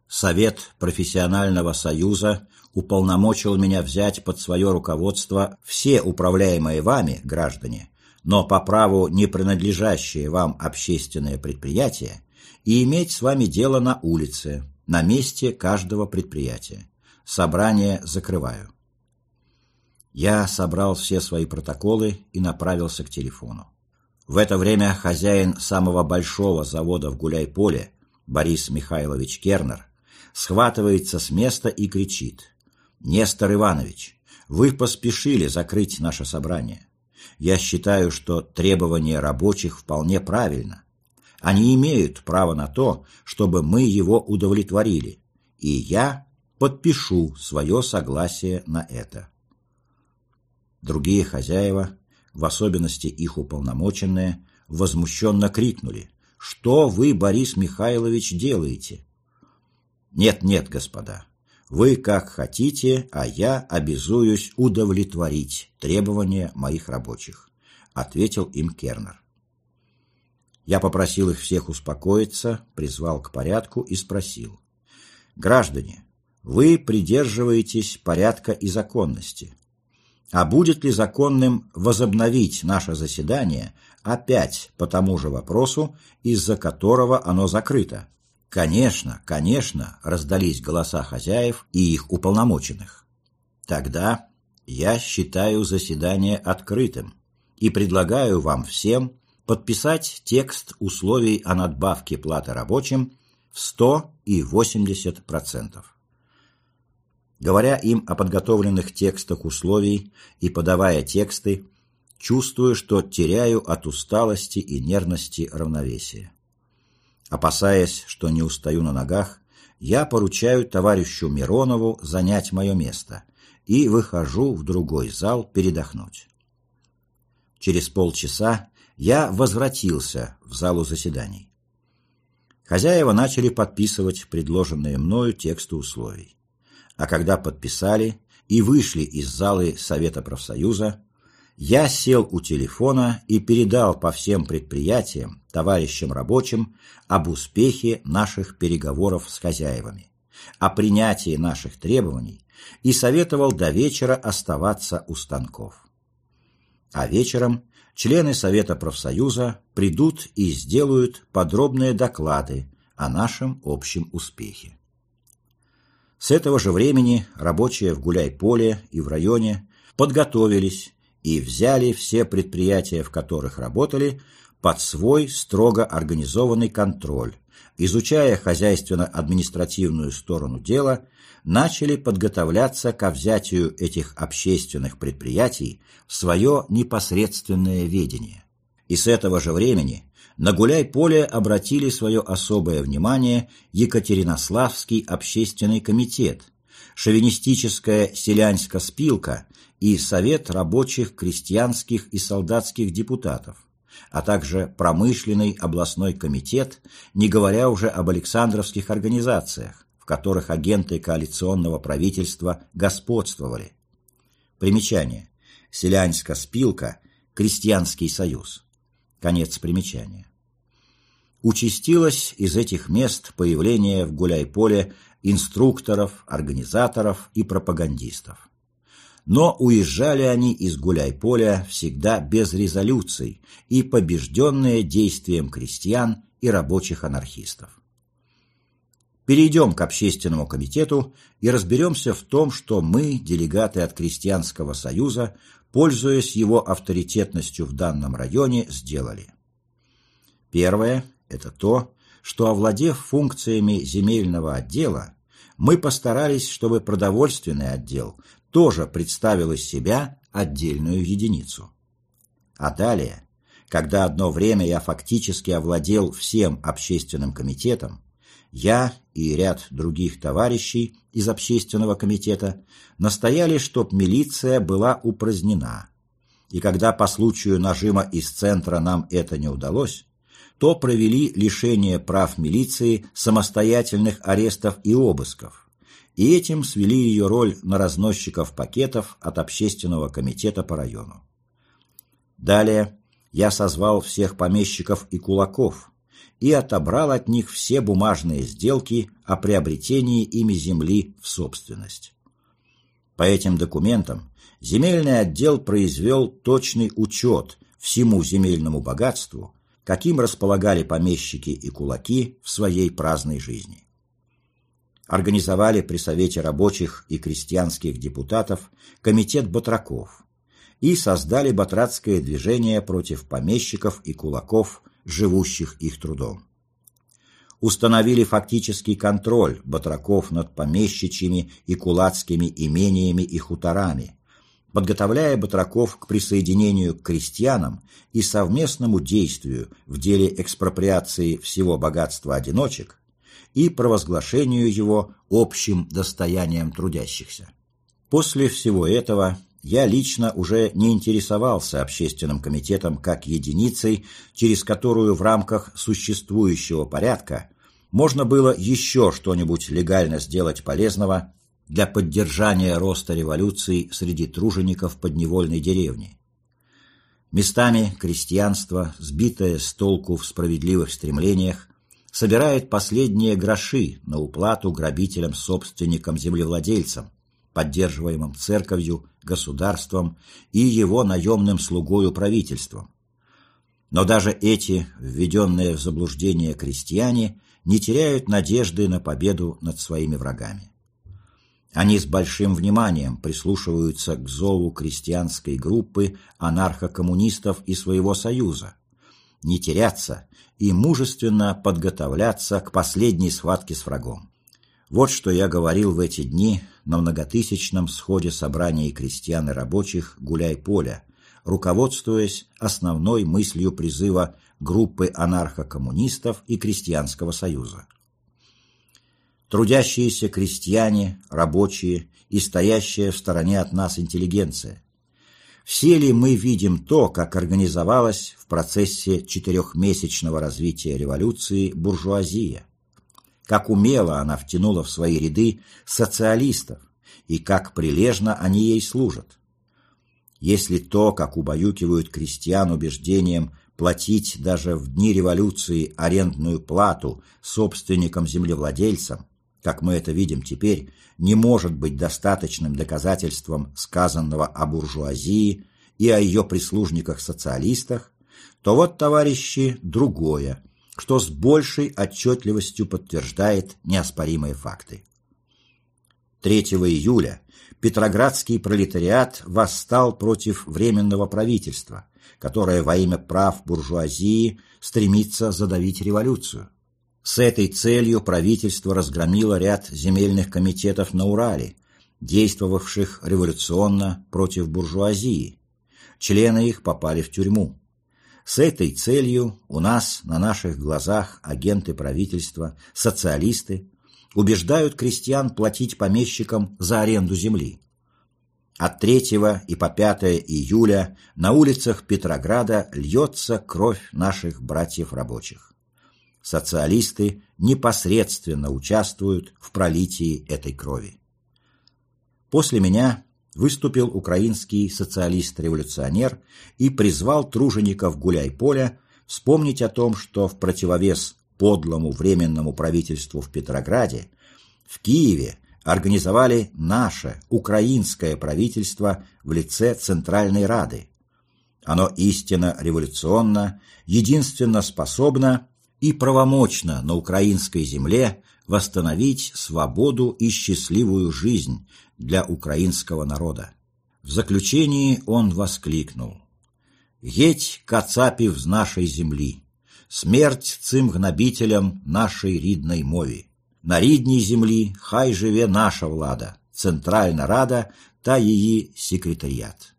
Совет профессионального союза уполномочил меня взять под свое руководство все управляемые вами граждане, но по праву не принадлежащие вам общественные предприятия и иметь с вами дело на улице, на месте каждого предприятия. Собрание закрываю. Я собрал все свои протоколы и направился к телефону. В это время хозяин самого большого завода в Гуляйполе, Борис Михайлович Кернер, схватывается с места и кричит. «Нестор Иванович, вы поспешили закрыть наше собрание. Я считаю, что требование рабочих вполне правильно. Они имеют право на то, чтобы мы его удовлетворили, и я подпишу свое согласие на это. Другие хозяева, в особенности их уполномоченные, возмущенно крикнули «Что вы, Борис Михайлович, делаете?» «Нет-нет, господа, вы как хотите, а я обязуюсь удовлетворить требования моих рабочих», ответил им Кернер. Я попросил их всех успокоиться, призвал к порядку и спросил. «Граждане, вы придерживаетесь порядка и законности. А будет ли законным возобновить наше заседание опять по тому же вопросу, из-за которого оно закрыто?» «Конечно, конечно!» – раздались голоса хозяев и их уполномоченных. «Тогда я считаю заседание открытым и предлагаю вам всем подписать текст условий о надбавке платы рабочим в 100 и 80%. Говоря им о подготовленных текстах условий и подавая тексты, чувствую, что теряю от усталости и нервности равновесие. Опасаясь, что не устаю на ногах, я поручаю товарищу Миронову занять мое место и выхожу в другой зал передохнуть. Через полчаса я возвратился в залу заседаний. Хозяева начали подписывать предложенные мною тексты условий. А когда подписали и вышли из залы Совета профсоюза, я сел у телефона и передал по всем предприятиям, товарищам рабочим, об успехе наших переговоров с хозяевами, о принятии наших требований и советовал до вечера оставаться у станков. А вечером члены Совета профсоюза придут и сделают подробные доклады о нашем общем успехе. С этого же времени рабочие в Гуляй-Поле и в районе подготовились и взяли все предприятия, в которых работали, под свой строго организованный контроль, изучая хозяйственно-административную сторону дела начали подготовляться ко взятию этих общественных предприятий в свое непосредственное ведение. И с этого же времени на гуляй-поле обратили свое особое внимание Екатеринославский общественный комитет, шовинистическая селянская спилка и Совет рабочих, крестьянских и солдатских депутатов, а также промышленный областной комитет, не говоря уже об Александровских организациях, в которых агенты коалиционного правительства господствовали. Примечание. Селянская спилка, Крестьянский союз. Конец примечания. Участилось из этих мест появление в гуляй-поле инструкторов, организаторов и пропагандистов. Но уезжали они из гуляй-поля всегда без резолюций и побежденные действием крестьян и рабочих анархистов. Перейдем к общественному комитету и разберемся в том, что мы, делегаты от Крестьянского союза, пользуясь его авторитетностью в данном районе, сделали. Первое – это то, что, овладев функциями земельного отдела, мы постарались, чтобы продовольственный отдел тоже представил из себя отдельную единицу. А далее, когда одно время я фактически овладел всем общественным комитетом, я и ряд других товарищей из общественного комитета настояли, чтоб милиция была упразднена. И когда по случаю нажима из центра нам это не удалось, то провели лишение прав милиции самостоятельных арестов и обысков, и этим свели ее роль на разносчиков пакетов от общественного комитета по району. Далее я созвал всех помещиков и кулаков и отобрал от них все бумажные сделки о приобретении ими земли в собственность. По этим документам земельный отдел произвел точный учет всему земельному богатству, каким располагали помещики и кулаки в своей праздной жизни. Организовали при Совете рабочих и крестьянских депутатов комитет батраков и создали батрацкое движение против помещиков и кулаков, живущих их трудом. Установили фактический контроль батраков над помещичьими и кулацкими имениями и хуторами – подготовляя батраков к присоединению к крестьянам и совместному действию в деле экспроприации всего богатства одиночек и провозглашению его общим достоянием трудящихся. После всего этого я лично уже не интересовался общественным комитетом как единицей, через которую в рамках существующего порядка можно было еще что-нибудь легально сделать полезного для поддержания роста революции среди тружеников подневольной деревни. Местами крестьянство, сбитое с толку в справедливых стремлениях, собирает последние гроши на уплату грабителям-собственникам-землевладельцам, поддерживаемым церковью, государством и его наемным слугою правительством. Но даже эти, введенные в заблуждение крестьяне, не теряют надежды на победу над своими врагами. Они с большим вниманием прислушиваются к зову крестьянской группы анархокоммунистов и своего союза, не теряться и мужественно подготовляться к последней схватке с врагом. Вот что я говорил в эти дни на многотысячном сходе собраний крестьян и рабочих «Гуляй-поля», руководствуясь основной мыслью призыва группы анархокоммунистов и Крестьянского союза трудящиеся крестьяне, рабочие и стоящая в стороне от нас интеллигенция. Все ли мы видим то, как организовалась в процессе четырехмесячного развития революции буржуазия? Как умело она втянула в свои ряды социалистов и как прилежно они ей служат? Если то, как убаюкивают крестьян убеждением платить даже в дни революции арендную плату собственникам-землевладельцам, как мы это видим теперь, не может быть достаточным доказательством сказанного о буржуазии и о ее прислужниках-социалистах, то вот, товарищи, другое, что с большей отчетливостью подтверждает неоспоримые факты. 3 июля Петроградский пролетариат восстал против Временного правительства, которое во имя прав буржуазии стремится задавить революцию. С этой целью правительство разгромило ряд земельных комитетов на Урале, действовавших революционно против буржуазии. Члены их попали в тюрьму. С этой целью у нас на наших глазах агенты правительства, социалисты, убеждают крестьян платить помещикам за аренду земли. От 3 и по 5 июля на улицах Петрограда льется кровь наших братьев-рабочих. Социалисты непосредственно участвуют в пролитии этой крови. После меня выступил украинский социалист-революционер и призвал тружеников Гуляй-Поля вспомнить о том, что в противовес подлому временному правительству в Петрограде, в Киеве организовали наше, украинское правительство в лице Центральной Рады. Оно истинно революционно, единственно способно и правомочно на украинской земле восстановить свободу и счастливую жизнь для украинского народа. В заключении он воскликнул «Геть кацапів з нашей земли, смерть цим гнобителям нашей рідной мови. На рідній землі хай живе наша влада, Центральна Рада та її секретариат.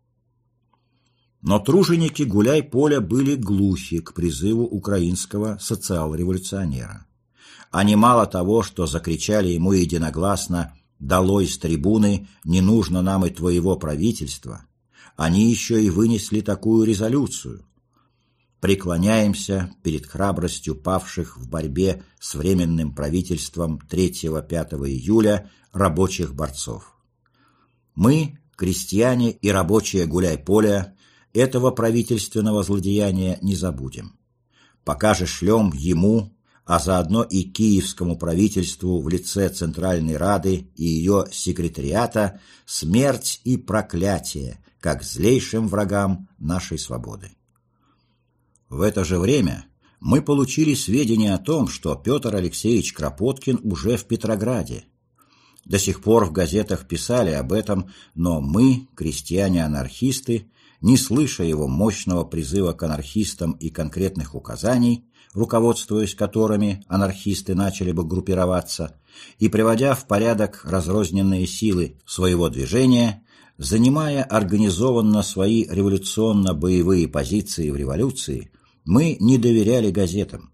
Но труженики гуляй-поля были глухи к призыву украинского социал-революционера. Они мало того, что закричали ему единогласно «Долой с трибуны, не нужно нам и твоего правительства», они еще и вынесли такую резолюцию – преклоняемся перед храбростью павших в борьбе с Временным правительством 3-5 июля рабочих борцов. Мы, крестьяне и рабочие гуляй-поля, этого правительственного злодеяния не забудем. Пока же шлем ему, а заодно и киевскому правительству в лице Центральной Рады и ее секретариата смерть и проклятие, как злейшим врагам нашей свободы. В это же время мы получили сведения о том, что Петр Алексеевич Кропоткин уже в Петрограде. До сих пор в газетах писали об этом, но мы, крестьяне-анархисты, не слыша его мощного призыва к анархистам и конкретных указаний, руководствуясь которыми анархисты начали бы группироваться, и приводя в порядок разрозненные силы своего движения, занимая организованно свои революционно-боевые позиции в революции, мы не доверяли газетам.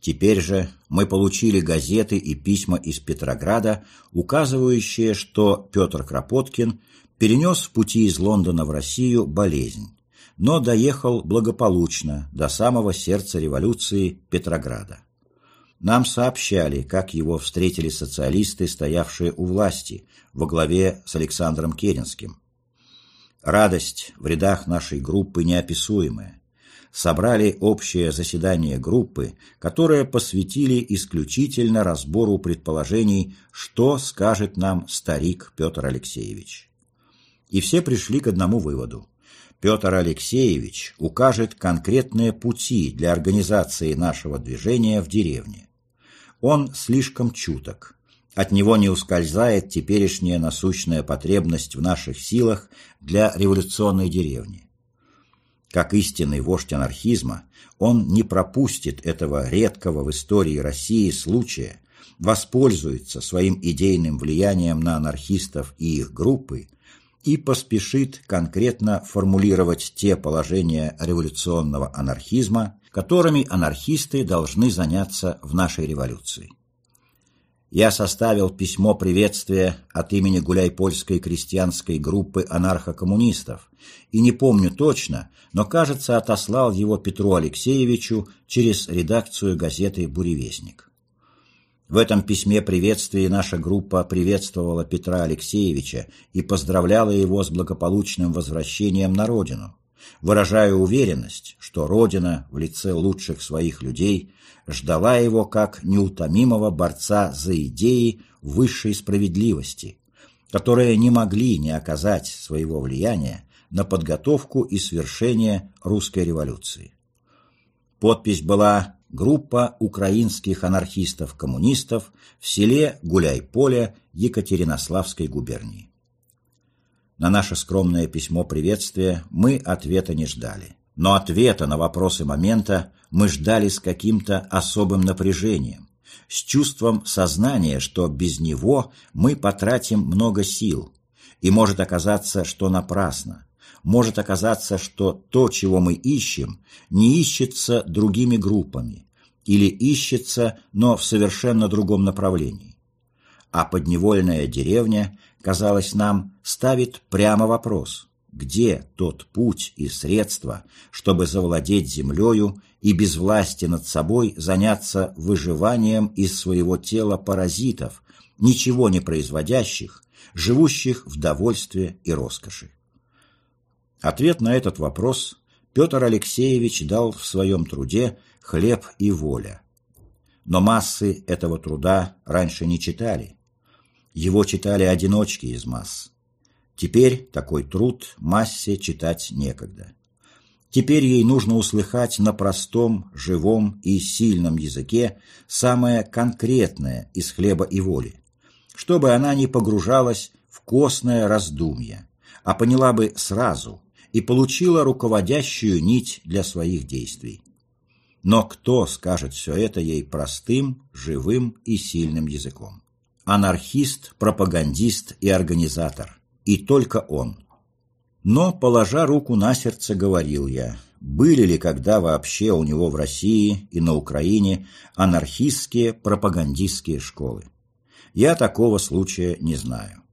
Теперь же мы получили газеты и письма из Петрограда, указывающие, что Петр Кропоткин перенес пути из Лондона в Россию болезнь, но доехал благополучно до самого сердца революции Петрограда. Нам сообщали, как его встретили социалисты, стоявшие у власти, во главе с Александром Керенским. Радость в рядах нашей группы неописуемая собрали общее заседание группы, которое посвятили исключительно разбору предположений, что скажет нам старик Петр Алексеевич. И все пришли к одному выводу. Петр Алексеевич укажет конкретные пути для организации нашего движения в деревне. Он слишком чуток. От него не ускользает теперешняя насущная потребность в наших силах для революционной деревни. Как истинный вождь анархизма, он не пропустит этого редкого в истории России случая, воспользуется своим идейным влиянием на анархистов и их группы и поспешит конкретно формулировать те положения революционного анархизма, которыми анархисты должны заняться в нашей революции я составил письмо приветствия от имени гуляй-польской крестьянской группы анархокоммунистов и не помню точно, но, кажется, отослал его Петру Алексеевичу через редакцию газеты «Буревестник». В этом письме приветствия наша группа приветствовала Петра Алексеевича и поздравляла его с благополучным возвращением на родину выражая уверенность, что Родина в лице лучших своих людей ждала его как неутомимого борца за идеи высшей справедливости, которые не могли не оказать своего влияния на подготовку и свершение русской революции. Подпись была «Группа украинских анархистов-коммунистов в селе Гуляй-Поле Екатеринославской губернии». На наше скромное письмо приветствия мы ответа не ждали. Но ответа на вопросы момента мы ждали с каким-то особым напряжением, с чувством сознания, что без него мы потратим много сил, и может оказаться, что напрасно. может оказаться, что то, чего мы ищем, не ищется другими группами или ищется, но в совершенно другом направлении. А подневольная деревня, казалось нам, ставит прямо вопрос, где тот путь и средства, чтобы завладеть землею и без власти над собой заняться выживанием из своего тела паразитов, ничего не производящих, живущих в довольстве и роскоши. Ответ на этот вопрос Петр Алексеевич дал в своем труде «Хлеб и воля». Но массы этого труда раньше не читали. Его читали одиночки из масс. Теперь такой труд массе читать некогда. Теперь ей нужно услыхать на простом, живом и сильном языке самое конкретное из хлеба и воли, чтобы она не погружалась в костное раздумье, а поняла бы сразу и получила руководящую нить для своих действий. Но кто скажет все это ей простым, живым и сильным языком? Анархист, пропагандист и организатор. И только он. Но, положа руку на сердце, говорил я, были ли когда вообще у него в России и на Украине анархистские пропагандистские школы. Я такого случая не знаю.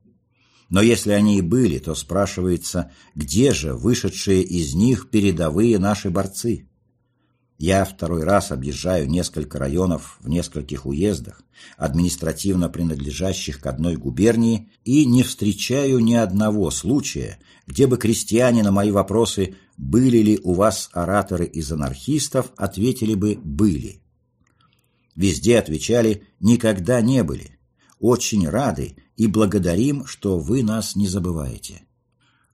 Но если они и были, то спрашивается, где же вышедшие из них передовые наши борцы? Я второй раз объезжаю несколько районов в нескольких уездах, административно принадлежащих к одной губернии, и не встречаю ни одного случая, где бы крестьяне на мои вопросы «были ли у вас ораторы из анархистов?» ответили бы «были». Везде отвечали «никогда не были». Очень рады и благодарим, что вы нас не забываете.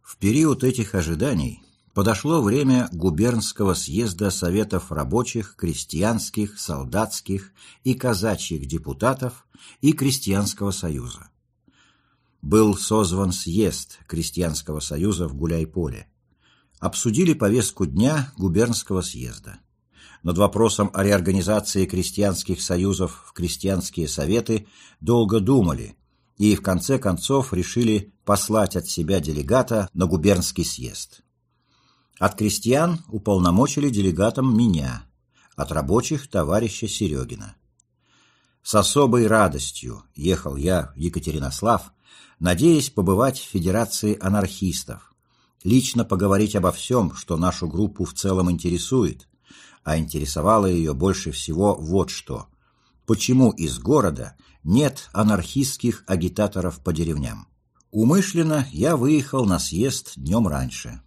В период этих ожиданий подошло время губернского съезда Советов рабочих, крестьянских, солдатских и казачьих депутатов и Крестьянского союза. Был созван съезд Крестьянского союза в Гуляйполе. Обсудили повестку дня губернского съезда. Над вопросом о реорганизации крестьянских союзов в крестьянские советы долго думали и в конце концов решили послать от себя делегата на губернский съезд. От крестьян уполномочили делегатом меня, от рабочих – товарища Серегина. С особой радостью ехал я в Екатеринослав, надеясь побывать в Федерации анархистов, лично поговорить обо всем, что нашу группу в целом интересует, а интересовало ее больше всего вот что. Почему из города нет анархистских агитаторов по деревням? Умышленно я выехал на съезд днем раньше.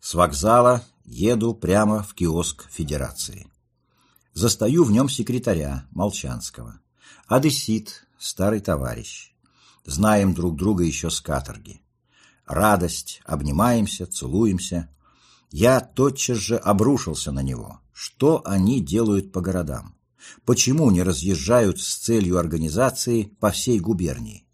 С вокзала еду прямо в киоск Федерации. Застаю в нем секретаря Молчанского. Одессит, старый товарищ. Знаем друг друга еще с каторги. Радость, обнимаемся, целуемся. Я тотчас же обрушился на него. Что они делают по городам? Почему не разъезжают с целью организации по всей губернии?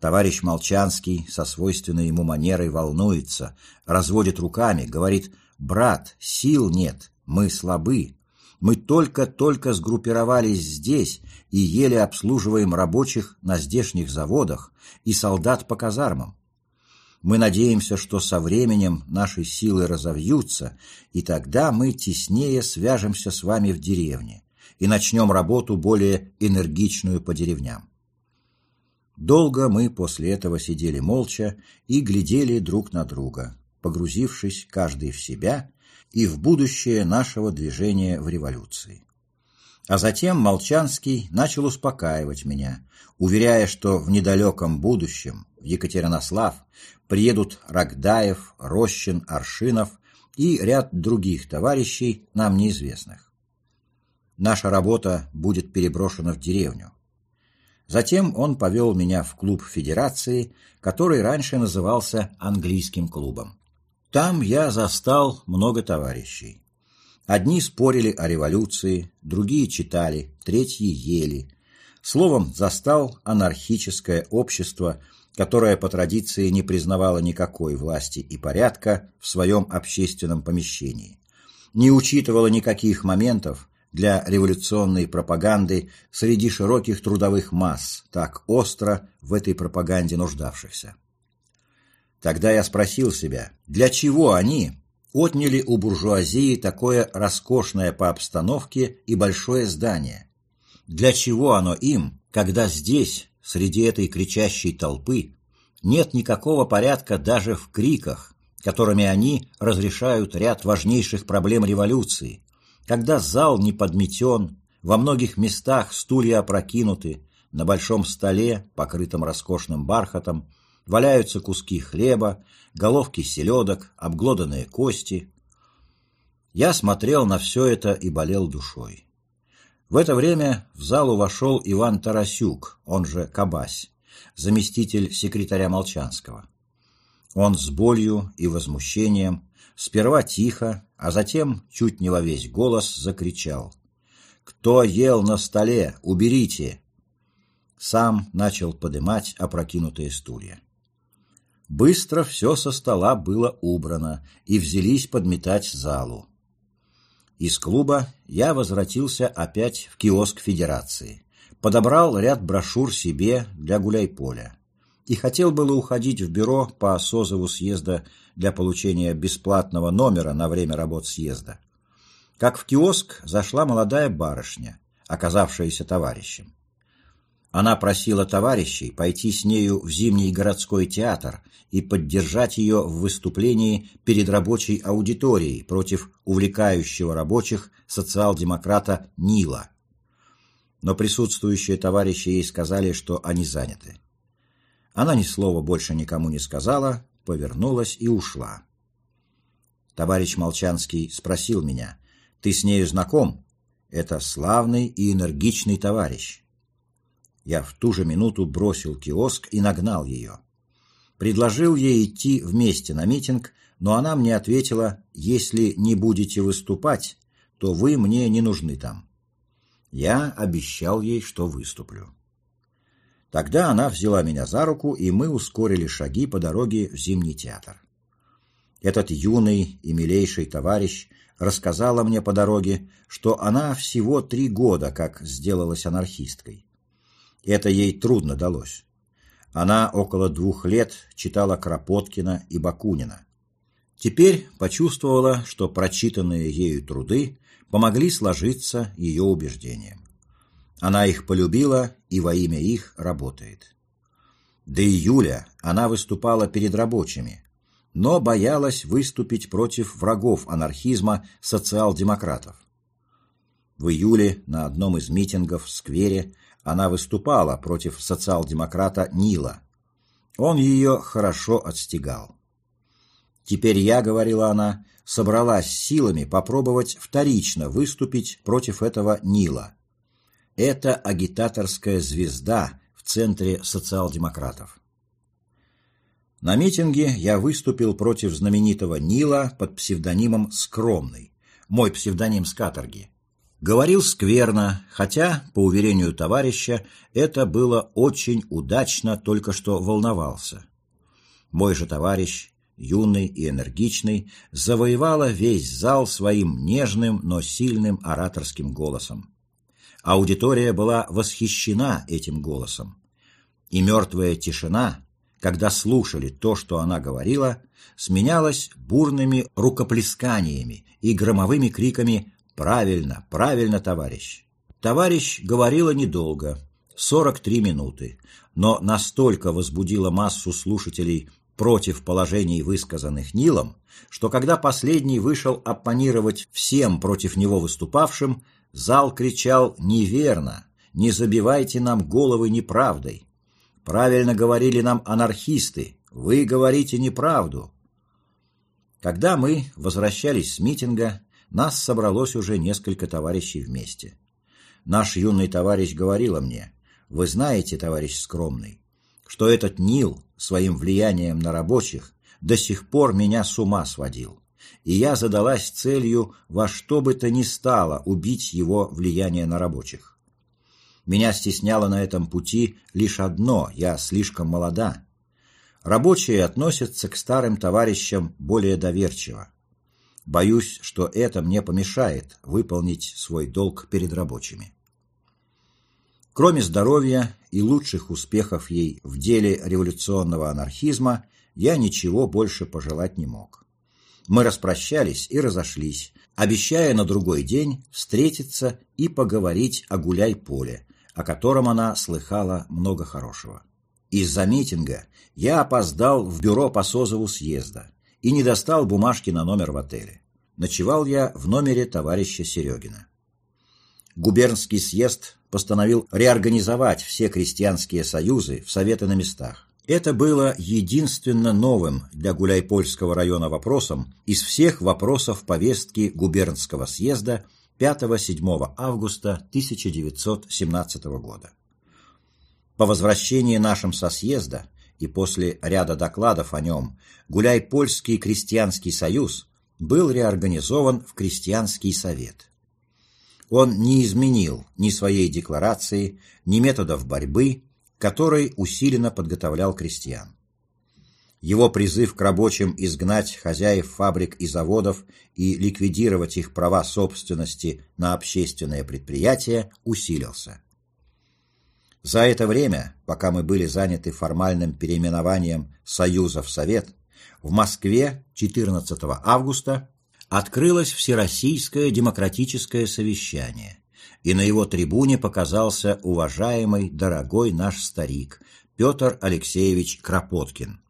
Товарищ Молчанский со свойственной ему манерой волнуется, разводит руками, говорит «Брат, сил нет, мы слабы. Мы только-только сгруппировались здесь и еле обслуживаем рабочих на здешних заводах и солдат по казармам. Мы надеемся, что со временем наши силы разовьются, и тогда мы теснее свяжемся с вами в деревне и начнем работу более энергичную по деревням. Долго мы после этого сидели молча и глядели друг на друга, погрузившись каждый в себя и в будущее нашего движения в революции. А затем Молчанский начал успокаивать меня, уверяя, что в недалеком будущем в Екатеринослав приедут Рогдаев, Рощин, Аршинов и ряд других товарищей, нам неизвестных. Наша работа будет переброшена в деревню. Затем он повел меня в клуб Федерации, который раньше назывался английским клубом. Там я застал много товарищей. Одни спорили о революции, другие читали, третьи ели. Словом, застал анархическое общество, которое по традиции не признавало никакой власти и порядка в своем общественном помещении, не учитывало никаких моментов, для революционной пропаганды среди широких трудовых масс, так остро в этой пропаганде нуждавшихся. Тогда я спросил себя, для чего они отняли у буржуазии такое роскошное по обстановке и большое здание? Для чего оно им, когда здесь, среди этой кричащей толпы, нет никакого порядка даже в криках, которыми они разрешают ряд важнейших проблем революции, когда зал не подметен, во многих местах стулья опрокинуты, на большом столе, покрытом роскошным бархатом, валяются куски хлеба, головки селедок, обглоданные кости. Я смотрел на все это и болел душой. В это время в залу вошел Иван Тарасюк, он же Кабась, заместитель секретаря Молчанского. Он с болью и возмущением, сперва тихо, а затем чуть не во весь голос закричал. «Кто ел на столе? Уберите!» Сам начал подымать опрокинутые стулья. Быстро все со стола было убрано, и взялись подметать залу. Из клуба я возвратился опять в киоск Федерации. Подобрал ряд брошюр себе для гуляй-поля. И хотел было уходить в бюро по созыву съезда для получения бесплатного номера на время работ съезда. Как в киоск зашла молодая барышня, оказавшаяся товарищем. Она просила товарищей пойти с нею в Зимний городской театр и поддержать ее в выступлении перед рабочей аудиторией против увлекающего рабочих социал-демократа Нила. Но присутствующие товарищи ей сказали, что они заняты. Она ни слова больше никому не сказала, повернулась и ушла. Товарищ Молчанский спросил меня, «Ты с нею знаком?» «Это славный и энергичный товарищ». Я в ту же минуту бросил киоск и нагнал ее. Предложил ей идти вместе на митинг, но она мне ответила, если не будете выступать, то вы мне не нужны там. Я обещал ей, что выступлю. Тогда она взяла меня за руку, и мы ускорили шаги по дороге в Зимний театр. Этот юный и милейший товарищ рассказала мне по дороге, что она всего три года как сделалась анархисткой. Это ей трудно далось. Она около двух лет читала Кропоткина и Бакунина. Теперь почувствовала, что прочитанные ею труды помогли сложиться ее убеждениям. Она их полюбила и во имя их работает. До июля она выступала перед рабочими, но боялась выступить против врагов анархизма социал-демократов. В июле на одном из митингов в сквере она выступала против социал-демократа Нила. Он ее хорошо отстегал. «Теперь я, — говорила она, — собралась силами попробовать вторично выступить против этого Нила. Это агитаторская звезда в центре социал-демократов. На митинге я выступил против знаменитого Нила под псевдонимом «Скромный», мой псевдоним с каторги. Говорил скверно, хотя, по уверению товарища, это было очень удачно, только что волновался. Мой же товарищ, юный и энергичный, завоевала весь зал своим нежным, но сильным ораторским голосом. Аудитория была восхищена этим голосом. И мертвая тишина, когда слушали то, что она говорила, сменялась бурными рукоплесканиями и громовыми криками Правильно, правильно, товарищ. Товарищ говорила недолго, 43 минуты, но настолько возбудила массу слушателей против положений, высказанных Нилом, что когда последний вышел оппонировать всем против него выступавшим, зал кричал «Неверно! Не забивайте нам головы неправдой! Правильно говорили нам анархисты! Вы говорите неправду!» Когда мы возвращались с митинга, нас собралось уже несколько товарищей вместе. Наш юный товарищ говорила мне, «Вы знаете, товарищ скромный, что этот Нил своим влиянием на рабочих до сих пор меня с ума сводил, и я задалась целью во что бы то ни стало убить его влияние на рабочих. Меня стесняло на этом пути лишь одно – я слишком молода. Рабочие относятся к старым товарищам более доверчиво. Боюсь, что это мне помешает выполнить свой долг перед рабочими. Кроме здоровья и лучших успехов ей в деле революционного анархизма, я ничего больше пожелать не мог. Мы распрощались и разошлись, обещая на другой день встретиться и поговорить о гуляй-поле, о котором она слыхала много хорошего. Из-за митинга я опоздал в бюро по созову съезда и не достал бумажки на номер в отеле. Ночевал я в номере товарища Серегина. Губернский съезд постановил реорганизовать все крестьянские союзы в советы на местах. Это было единственно новым для Гуляйпольского района вопросом из всех вопросов повестки губернского съезда 5-7 августа 1917 года. По возвращении нашим со съезда и после ряда докладов о нем Гуляйпольский крестьянский союз был реорганизован в Крестьянский совет. Он не изменил ни своей декларации, ни методов борьбы, который усиленно подготовлял крестьян. Его призыв к рабочим изгнать хозяев фабрик и заводов и ликвидировать их права собственности на общественные предприятия усилился. За это время, пока мы были заняты формальным переименованием Союза в Совет, в Москве 14 августа открылось Всероссийское демократическое совещание, и на его трибуне показался уважаемый, дорогой наш старик Петр Алексеевич Кропоткин.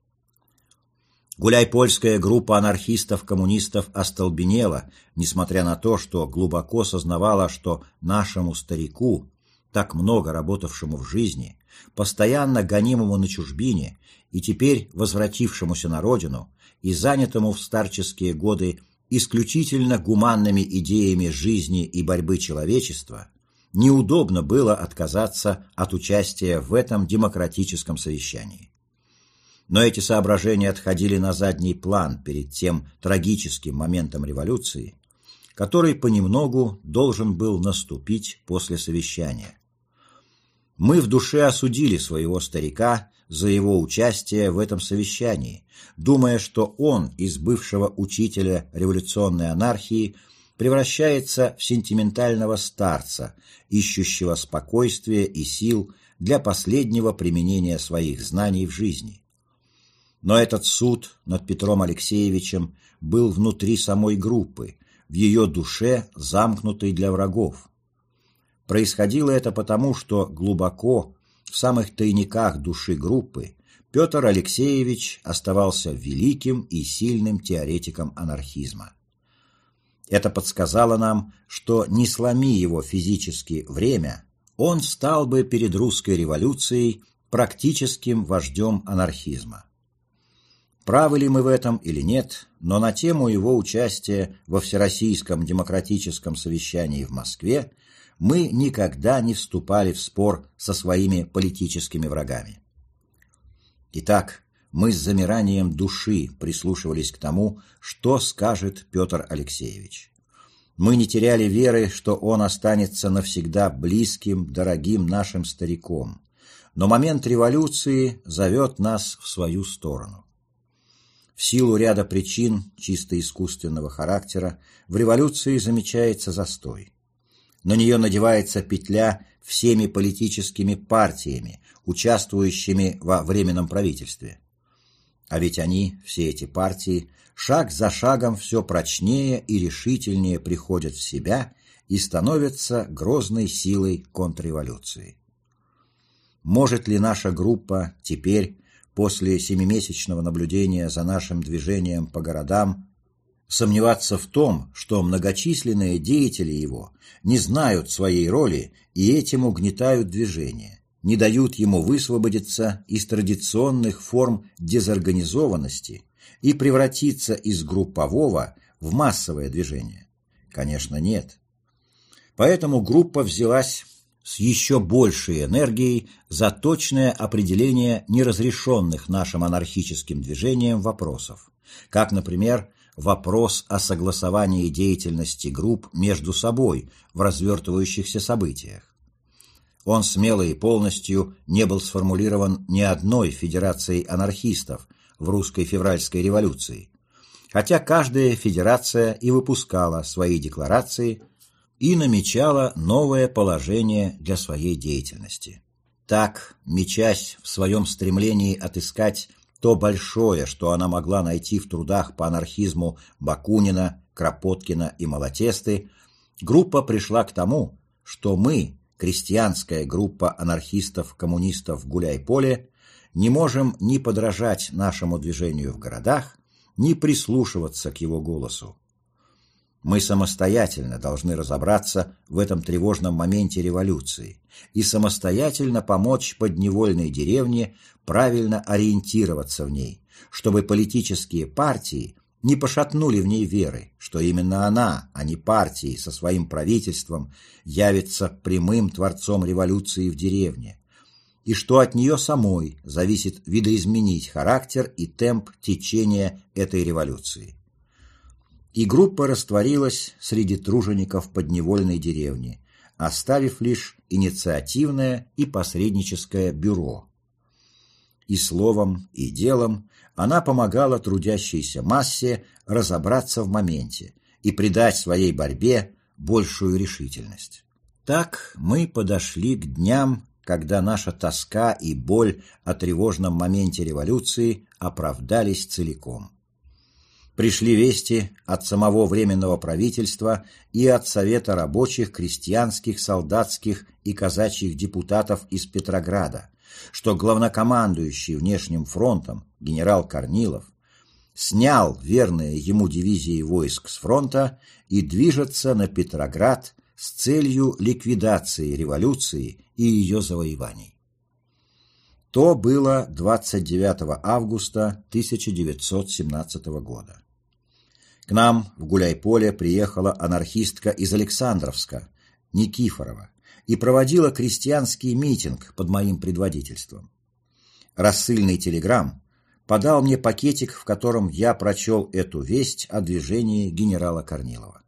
Гуляй-польская группа анархистов-коммунистов остолбенела, несмотря на то, что глубоко сознавала, что нашему старику, так много работавшему в жизни, постоянно гонимому на чужбине и теперь возвратившемуся на родину и занятому в старческие годы исключительно гуманными идеями жизни и борьбы человечества, неудобно было отказаться от участия в этом демократическом совещании. Но эти соображения отходили на задний план перед тем трагическим моментом революции, который понемногу должен был наступить после совещания. Мы в душе осудили своего старика за его участие в этом совещании, думая, что он из бывшего учителя революционной анархии превращается в сентиментального старца, ищущего спокойствия и сил для последнего применения своих знаний в жизни. Но этот суд над Петром Алексеевичем был внутри самой группы, в ее душе замкнутый для врагов. Происходило это потому, что глубоко, в самых тайниках души группы, Петр Алексеевич оставался великим и сильным теоретиком анархизма. Это подсказало нам, что не сломи его физически время, он стал бы перед русской революцией практическим вождем анархизма. Правы ли мы в этом или нет, но на тему его участия во Всероссийском демократическом совещании в Москве мы никогда не вступали в спор со своими политическими врагами. Итак, мы с замиранием души прислушивались к тому, что скажет Петр Алексеевич. Мы не теряли веры, что он останется навсегда близким, дорогим нашим стариком, но момент революции зовет нас в свою сторону. В силу ряда причин чисто искусственного характера в революции замечается застой на нее надевается петля всеми политическими партиями, участвующими во Временном правительстве. А ведь они, все эти партии, шаг за шагом все прочнее и решительнее приходят в себя и становятся грозной силой контрреволюции. Может ли наша группа теперь, после семимесячного наблюдения за нашим движением по городам, сомневаться в том, что многочисленные деятели его не знают своей роли и этим угнетают движение, не дают ему высвободиться из традиционных форм дезорганизованности и превратиться из группового в массовое движение? Конечно, нет. Поэтому группа взялась с еще большей энергией за точное определение неразрешенных нашим анархическим движением вопросов, как, например, вопрос о согласовании деятельности групп между собой в развертывающихся событиях. Он смело и полностью не был сформулирован ни одной федерацией анархистов в русской февральской революции, хотя каждая федерация и выпускала свои декларации и намечала новое положение для своей деятельности. Так, мечась в своем стремлении отыскать то большое, что она могла найти в трудах по анархизму Бакунина, Кропоткина и Малотесты, группа пришла к тому, что мы, крестьянская группа анархистов-коммунистов «Гуляй-поле», не можем ни подражать нашему движению в городах, ни прислушиваться к его голосу. Мы самостоятельно должны разобраться в этом тревожном моменте революции и самостоятельно помочь подневольной деревне правильно ориентироваться в ней, чтобы политические партии не пошатнули в ней веры, что именно она, а не партии со своим правительством, явится прямым творцом революции в деревне, и что от нее самой зависит видоизменить характер и темп течения этой революции и группа растворилась среди тружеников подневольной деревни, оставив лишь инициативное и посредническое бюро. И словом, и делом она помогала трудящейся массе разобраться в моменте и придать своей борьбе большую решительность. Так мы подошли к дням, когда наша тоска и боль о тревожном моменте революции оправдались целиком пришли вести от самого Временного правительства и от Совета рабочих, крестьянских, солдатских и казачьих депутатов из Петрограда, что главнокомандующий внешним фронтом генерал Корнилов снял верные ему дивизии войск с фронта и движется на Петроград с целью ликвидации революции и ее завоеваний. То было 29 августа 1917 года. К нам в Гуляйполе приехала анархистка из Александровска, Никифорова, и проводила крестьянский митинг под моим предводительством. Рассыльный телеграмм подал мне пакетик, в котором я прочел эту весть о движении генерала Корнилова.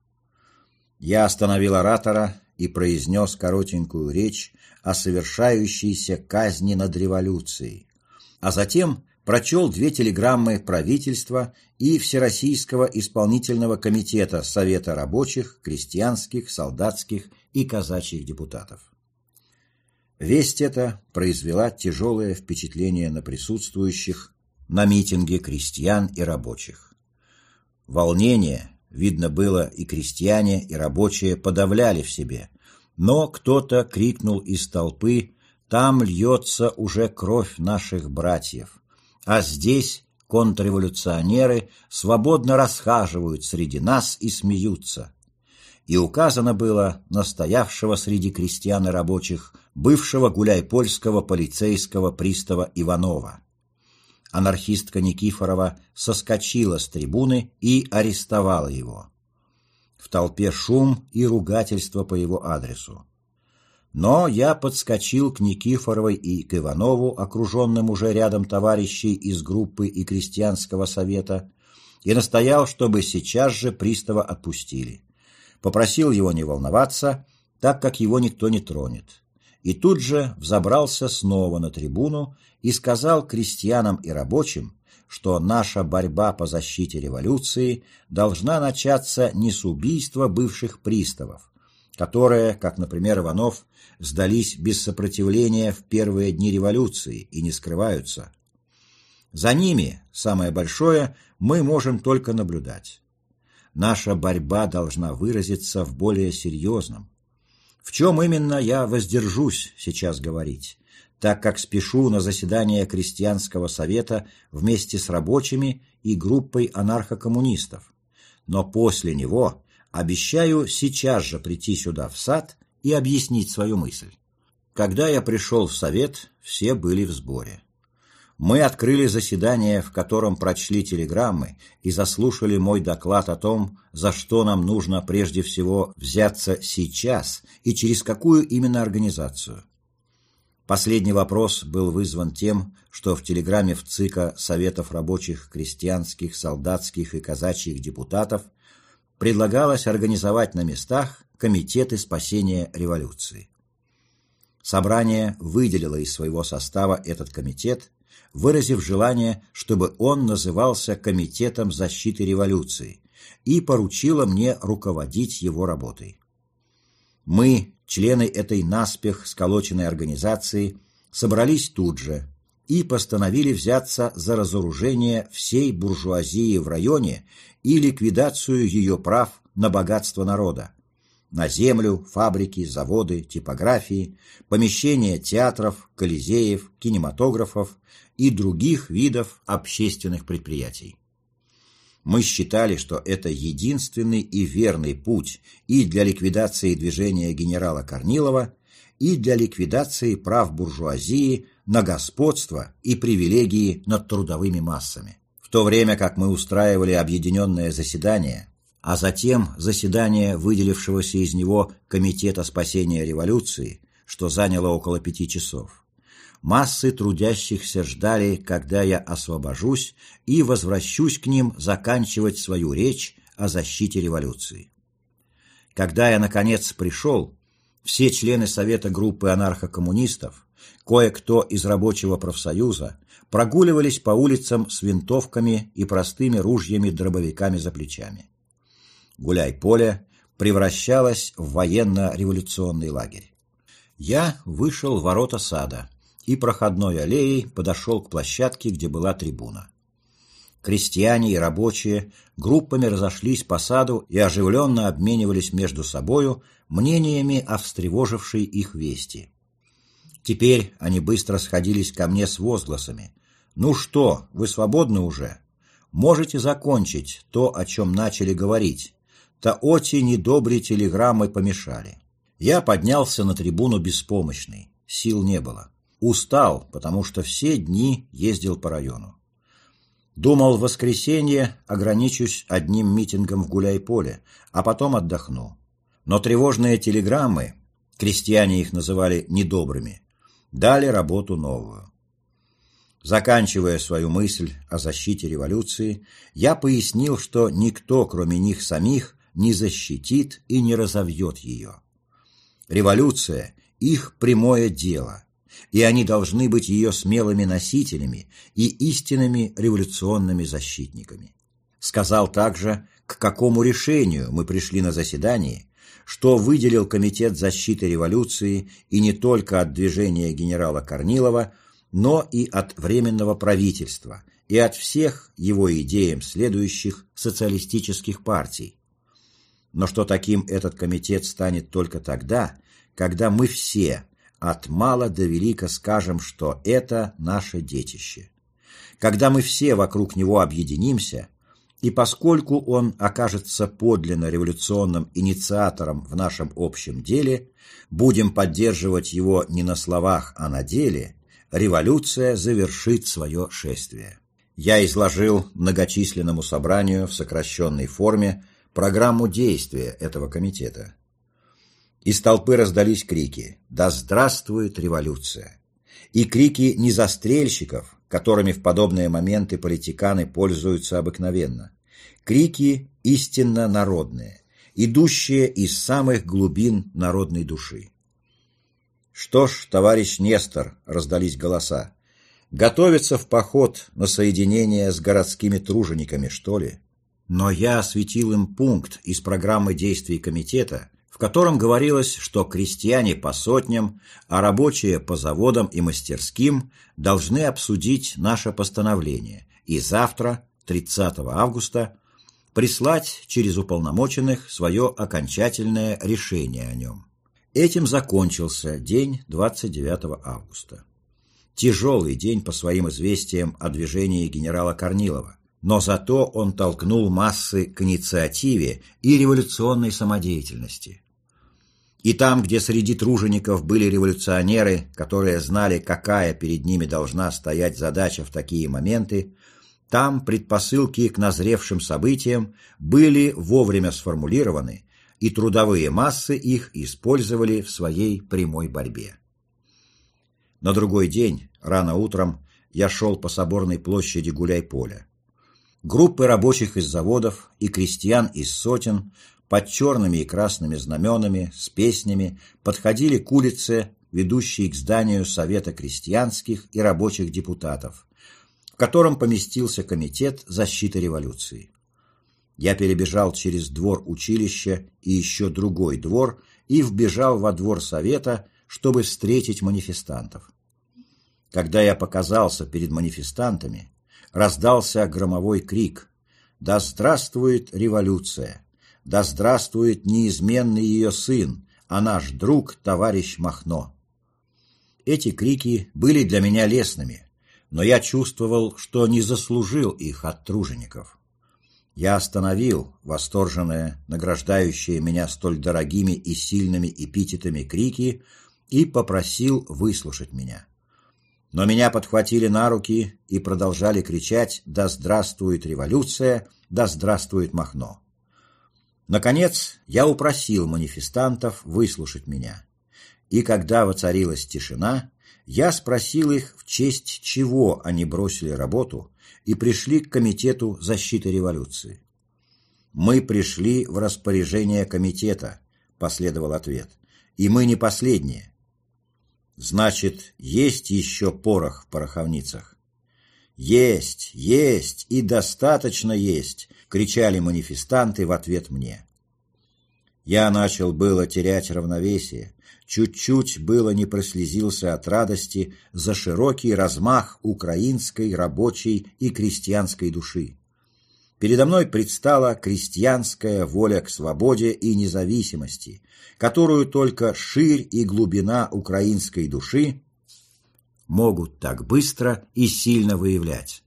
Я остановил оратора и произнес коротенькую речь о совершающейся казни над революцией, а затем прочел две телеграммы правительства и Всероссийского исполнительного комитета Совета рабочих, крестьянских, солдатских и казачьих депутатов. Весть эта произвела тяжелое впечатление на присутствующих на митинге крестьян и рабочих. Волнение, видно было, и крестьяне, и рабочие подавляли в себе, но кто-то крикнул из толпы «Там льется уже кровь наших братьев!» А здесь контрреволюционеры свободно расхаживают среди нас и смеются. И указано было настоявшего среди крестьян и рабочих бывшего гуляй-польского полицейского пристава Иванова. Анархистка Никифорова соскочила с трибуны и арестовала его. В толпе шум и ругательство по его адресу. Но я подскочил к Никифоровой и к Иванову, окруженным уже рядом товарищей из группы и крестьянского совета, и настоял, чтобы сейчас же пристава отпустили. Попросил его не волноваться, так как его никто не тронет. И тут же взобрался снова на трибуну и сказал крестьянам и рабочим, что наша борьба по защите революции должна начаться не с убийства бывших приставов, которые, как, например, Иванов, сдались без сопротивления в первые дни революции и не скрываются. За ними, самое большое, мы можем только наблюдать. Наша борьба должна выразиться в более серьезном. В чем именно я воздержусь сейчас говорить, так как спешу на заседание крестьянского совета вместе с рабочими и группой анархокоммунистов. Но после него обещаю сейчас же прийти сюда в сад и объяснить свою мысль. Когда я пришел в совет, все были в сборе. Мы открыли заседание, в котором прочли телеграммы и заслушали мой доклад о том, за что нам нужно прежде всего взяться сейчас и через какую именно организацию. Последний вопрос был вызван тем, что в телеграмме в ЦИКа Советов рабочих, крестьянских, солдатских и казачьих депутатов предлагалось организовать на местах комитеты спасения революции. Собрание выделило из своего состава этот комитет, выразив желание, чтобы он назывался Комитетом защиты революции, и поручило мне руководить его работой. Мы, члены этой наспех сколоченной организации, собрались тут же, и постановили взяться за разоружение всей буржуазии в районе и ликвидацию ее прав на богатство народа, на землю, фабрики, заводы, типографии, помещения театров, колизеев, кинематографов и других видов общественных предприятий. Мы считали, что это единственный и верный путь и для ликвидации движения генерала Корнилова, и для ликвидации прав буржуазии на господство и привилегии над трудовыми массами. В то время как мы устраивали объединенное заседание, а затем заседание выделившегося из него Комитета спасения революции, что заняло около пяти часов, массы трудящихся ждали, когда я освобожусь и возвращусь к ним заканчивать свою речь о защите революции. Когда я, наконец, пришел, все члены Совета группы анархокоммунистов, кое-кто из рабочего профсоюза, прогуливались по улицам с винтовками и простыми ружьями-дробовиками за плечами. Гуляй-поле превращалось в военно-революционный лагерь. Я вышел в ворота сада и проходной аллеей подошел к площадке, где была трибуна. Крестьяне и рабочие группами разошлись по саду и оживленно обменивались между собою мнениями о встревожившей их вести. Теперь они быстро сходились ко мне с возгласами. «Ну что, вы свободны уже? Можете закончить то, о чем начали говорить. Таоти недобрые телеграммы помешали». Я поднялся на трибуну беспомощный, сил не было. Устал, потому что все дни ездил по району. Думал, в воскресенье ограничусь одним митингом в Гуляй-Поле, а потом отдохну. Но тревожные телеграммы, крестьяне их называли недобрыми, дали работу новую. Заканчивая свою мысль о защите революции, я пояснил, что никто, кроме них самих, не защитит и не разовьет ее. Революция – их прямое дело – и они должны быть ее смелыми носителями и истинными революционными защитниками. Сказал также, к какому решению мы пришли на заседании, что выделил Комитет защиты революции и не только от движения генерала Корнилова, но и от Временного правительства и от всех его идеям следующих социалистических партий. Но что таким этот комитет станет только тогда, когда мы все, от мала до велика скажем, что это наше детище. Когда мы все вокруг него объединимся, и поскольку он окажется подлинно революционным инициатором в нашем общем деле, будем поддерживать его не на словах, а на деле, революция завершит свое шествие. Я изложил многочисленному собранию в сокращенной форме программу действия этого комитета. Из толпы раздались крики «Да здравствует революция!» и крики незастрельщиков, которыми в подобные моменты политиканы пользуются обыкновенно. Крики истинно народные, идущие из самых глубин народной души. «Что ж, товарищ Нестор», — раздались голоса, — «готовится в поход на соединение с городскими тружениками, что ли?» Но я осветил им пункт из программы действий комитета, в котором говорилось, что крестьяне по сотням, а рабочие по заводам и мастерским должны обсудить наше постановление и завтра, 30 августа, прислать через уполномоченных свое окончательное решение о нем. Этим закончился день 29 августа. Тяжелый день по своим известиям о движении генерала Корнилова, но зато он толкнул массы к инициативе и революционной самодеятельности. И там, где среди тружеников были революционеры, которые знали, какая перед ними должна стоять задача в такие моменты, там предпосылки к назревшим событиям были вовремя сформулированы, и трудовые массы их использовали в своей прямой борьбе. На другой день, рано утром, я шел по соборной площади Гуляй-Поля. Группы рабочих из заводов и крестьян из сотен под черными и красными знаменами, с песнями, подходили к улице, ведущей к зданию Совета крестьянских и рабочих депутатов, в котором поместился Комитет защиты революции. Я перебежал через двор училища и еще другой двор и вбежал во двор Совета, чтобы встретить манифестантов. Когда я показался перед манифестантами, раздался громовой крик «Да здравствует революция! Да здравствует неизменный ее сын, а наш друг, товарищ Махно!» Эти крики были для меня лестными, но я чувствовал, что не заслужил их от тружеников. Я остановил восторженные, награждающие меня столь дорогими и сильными эпитетами крики и попросил выслушать меня. Но меня подхватили на руки и продолжали кричать «Да здравствует революция! Да здравствует Махно!». Наконец, я упросил манифестантов выслушать меня. И когда воцарилась тишина, я спросил их, в честь чего они бросили работу и пришли к Комитету защиты революции. «Мы пришли в распоряжение комитета», — последовал ответ, — «и мы не последние». «Значит, есть еще порох в пороховницах?» «Есть, есть и достаточно есть!» — кричали манифестанты в ответ мне. Я начал было терять равновесие, чуть-чуть было не прослезился от радости за широкий размах украинской рабочей и крестьянской души. Передо мной предстала крестьянская воля к свободе и независимости, которую только ширь и глубина украинской души могут так быстро и сильно выявлять.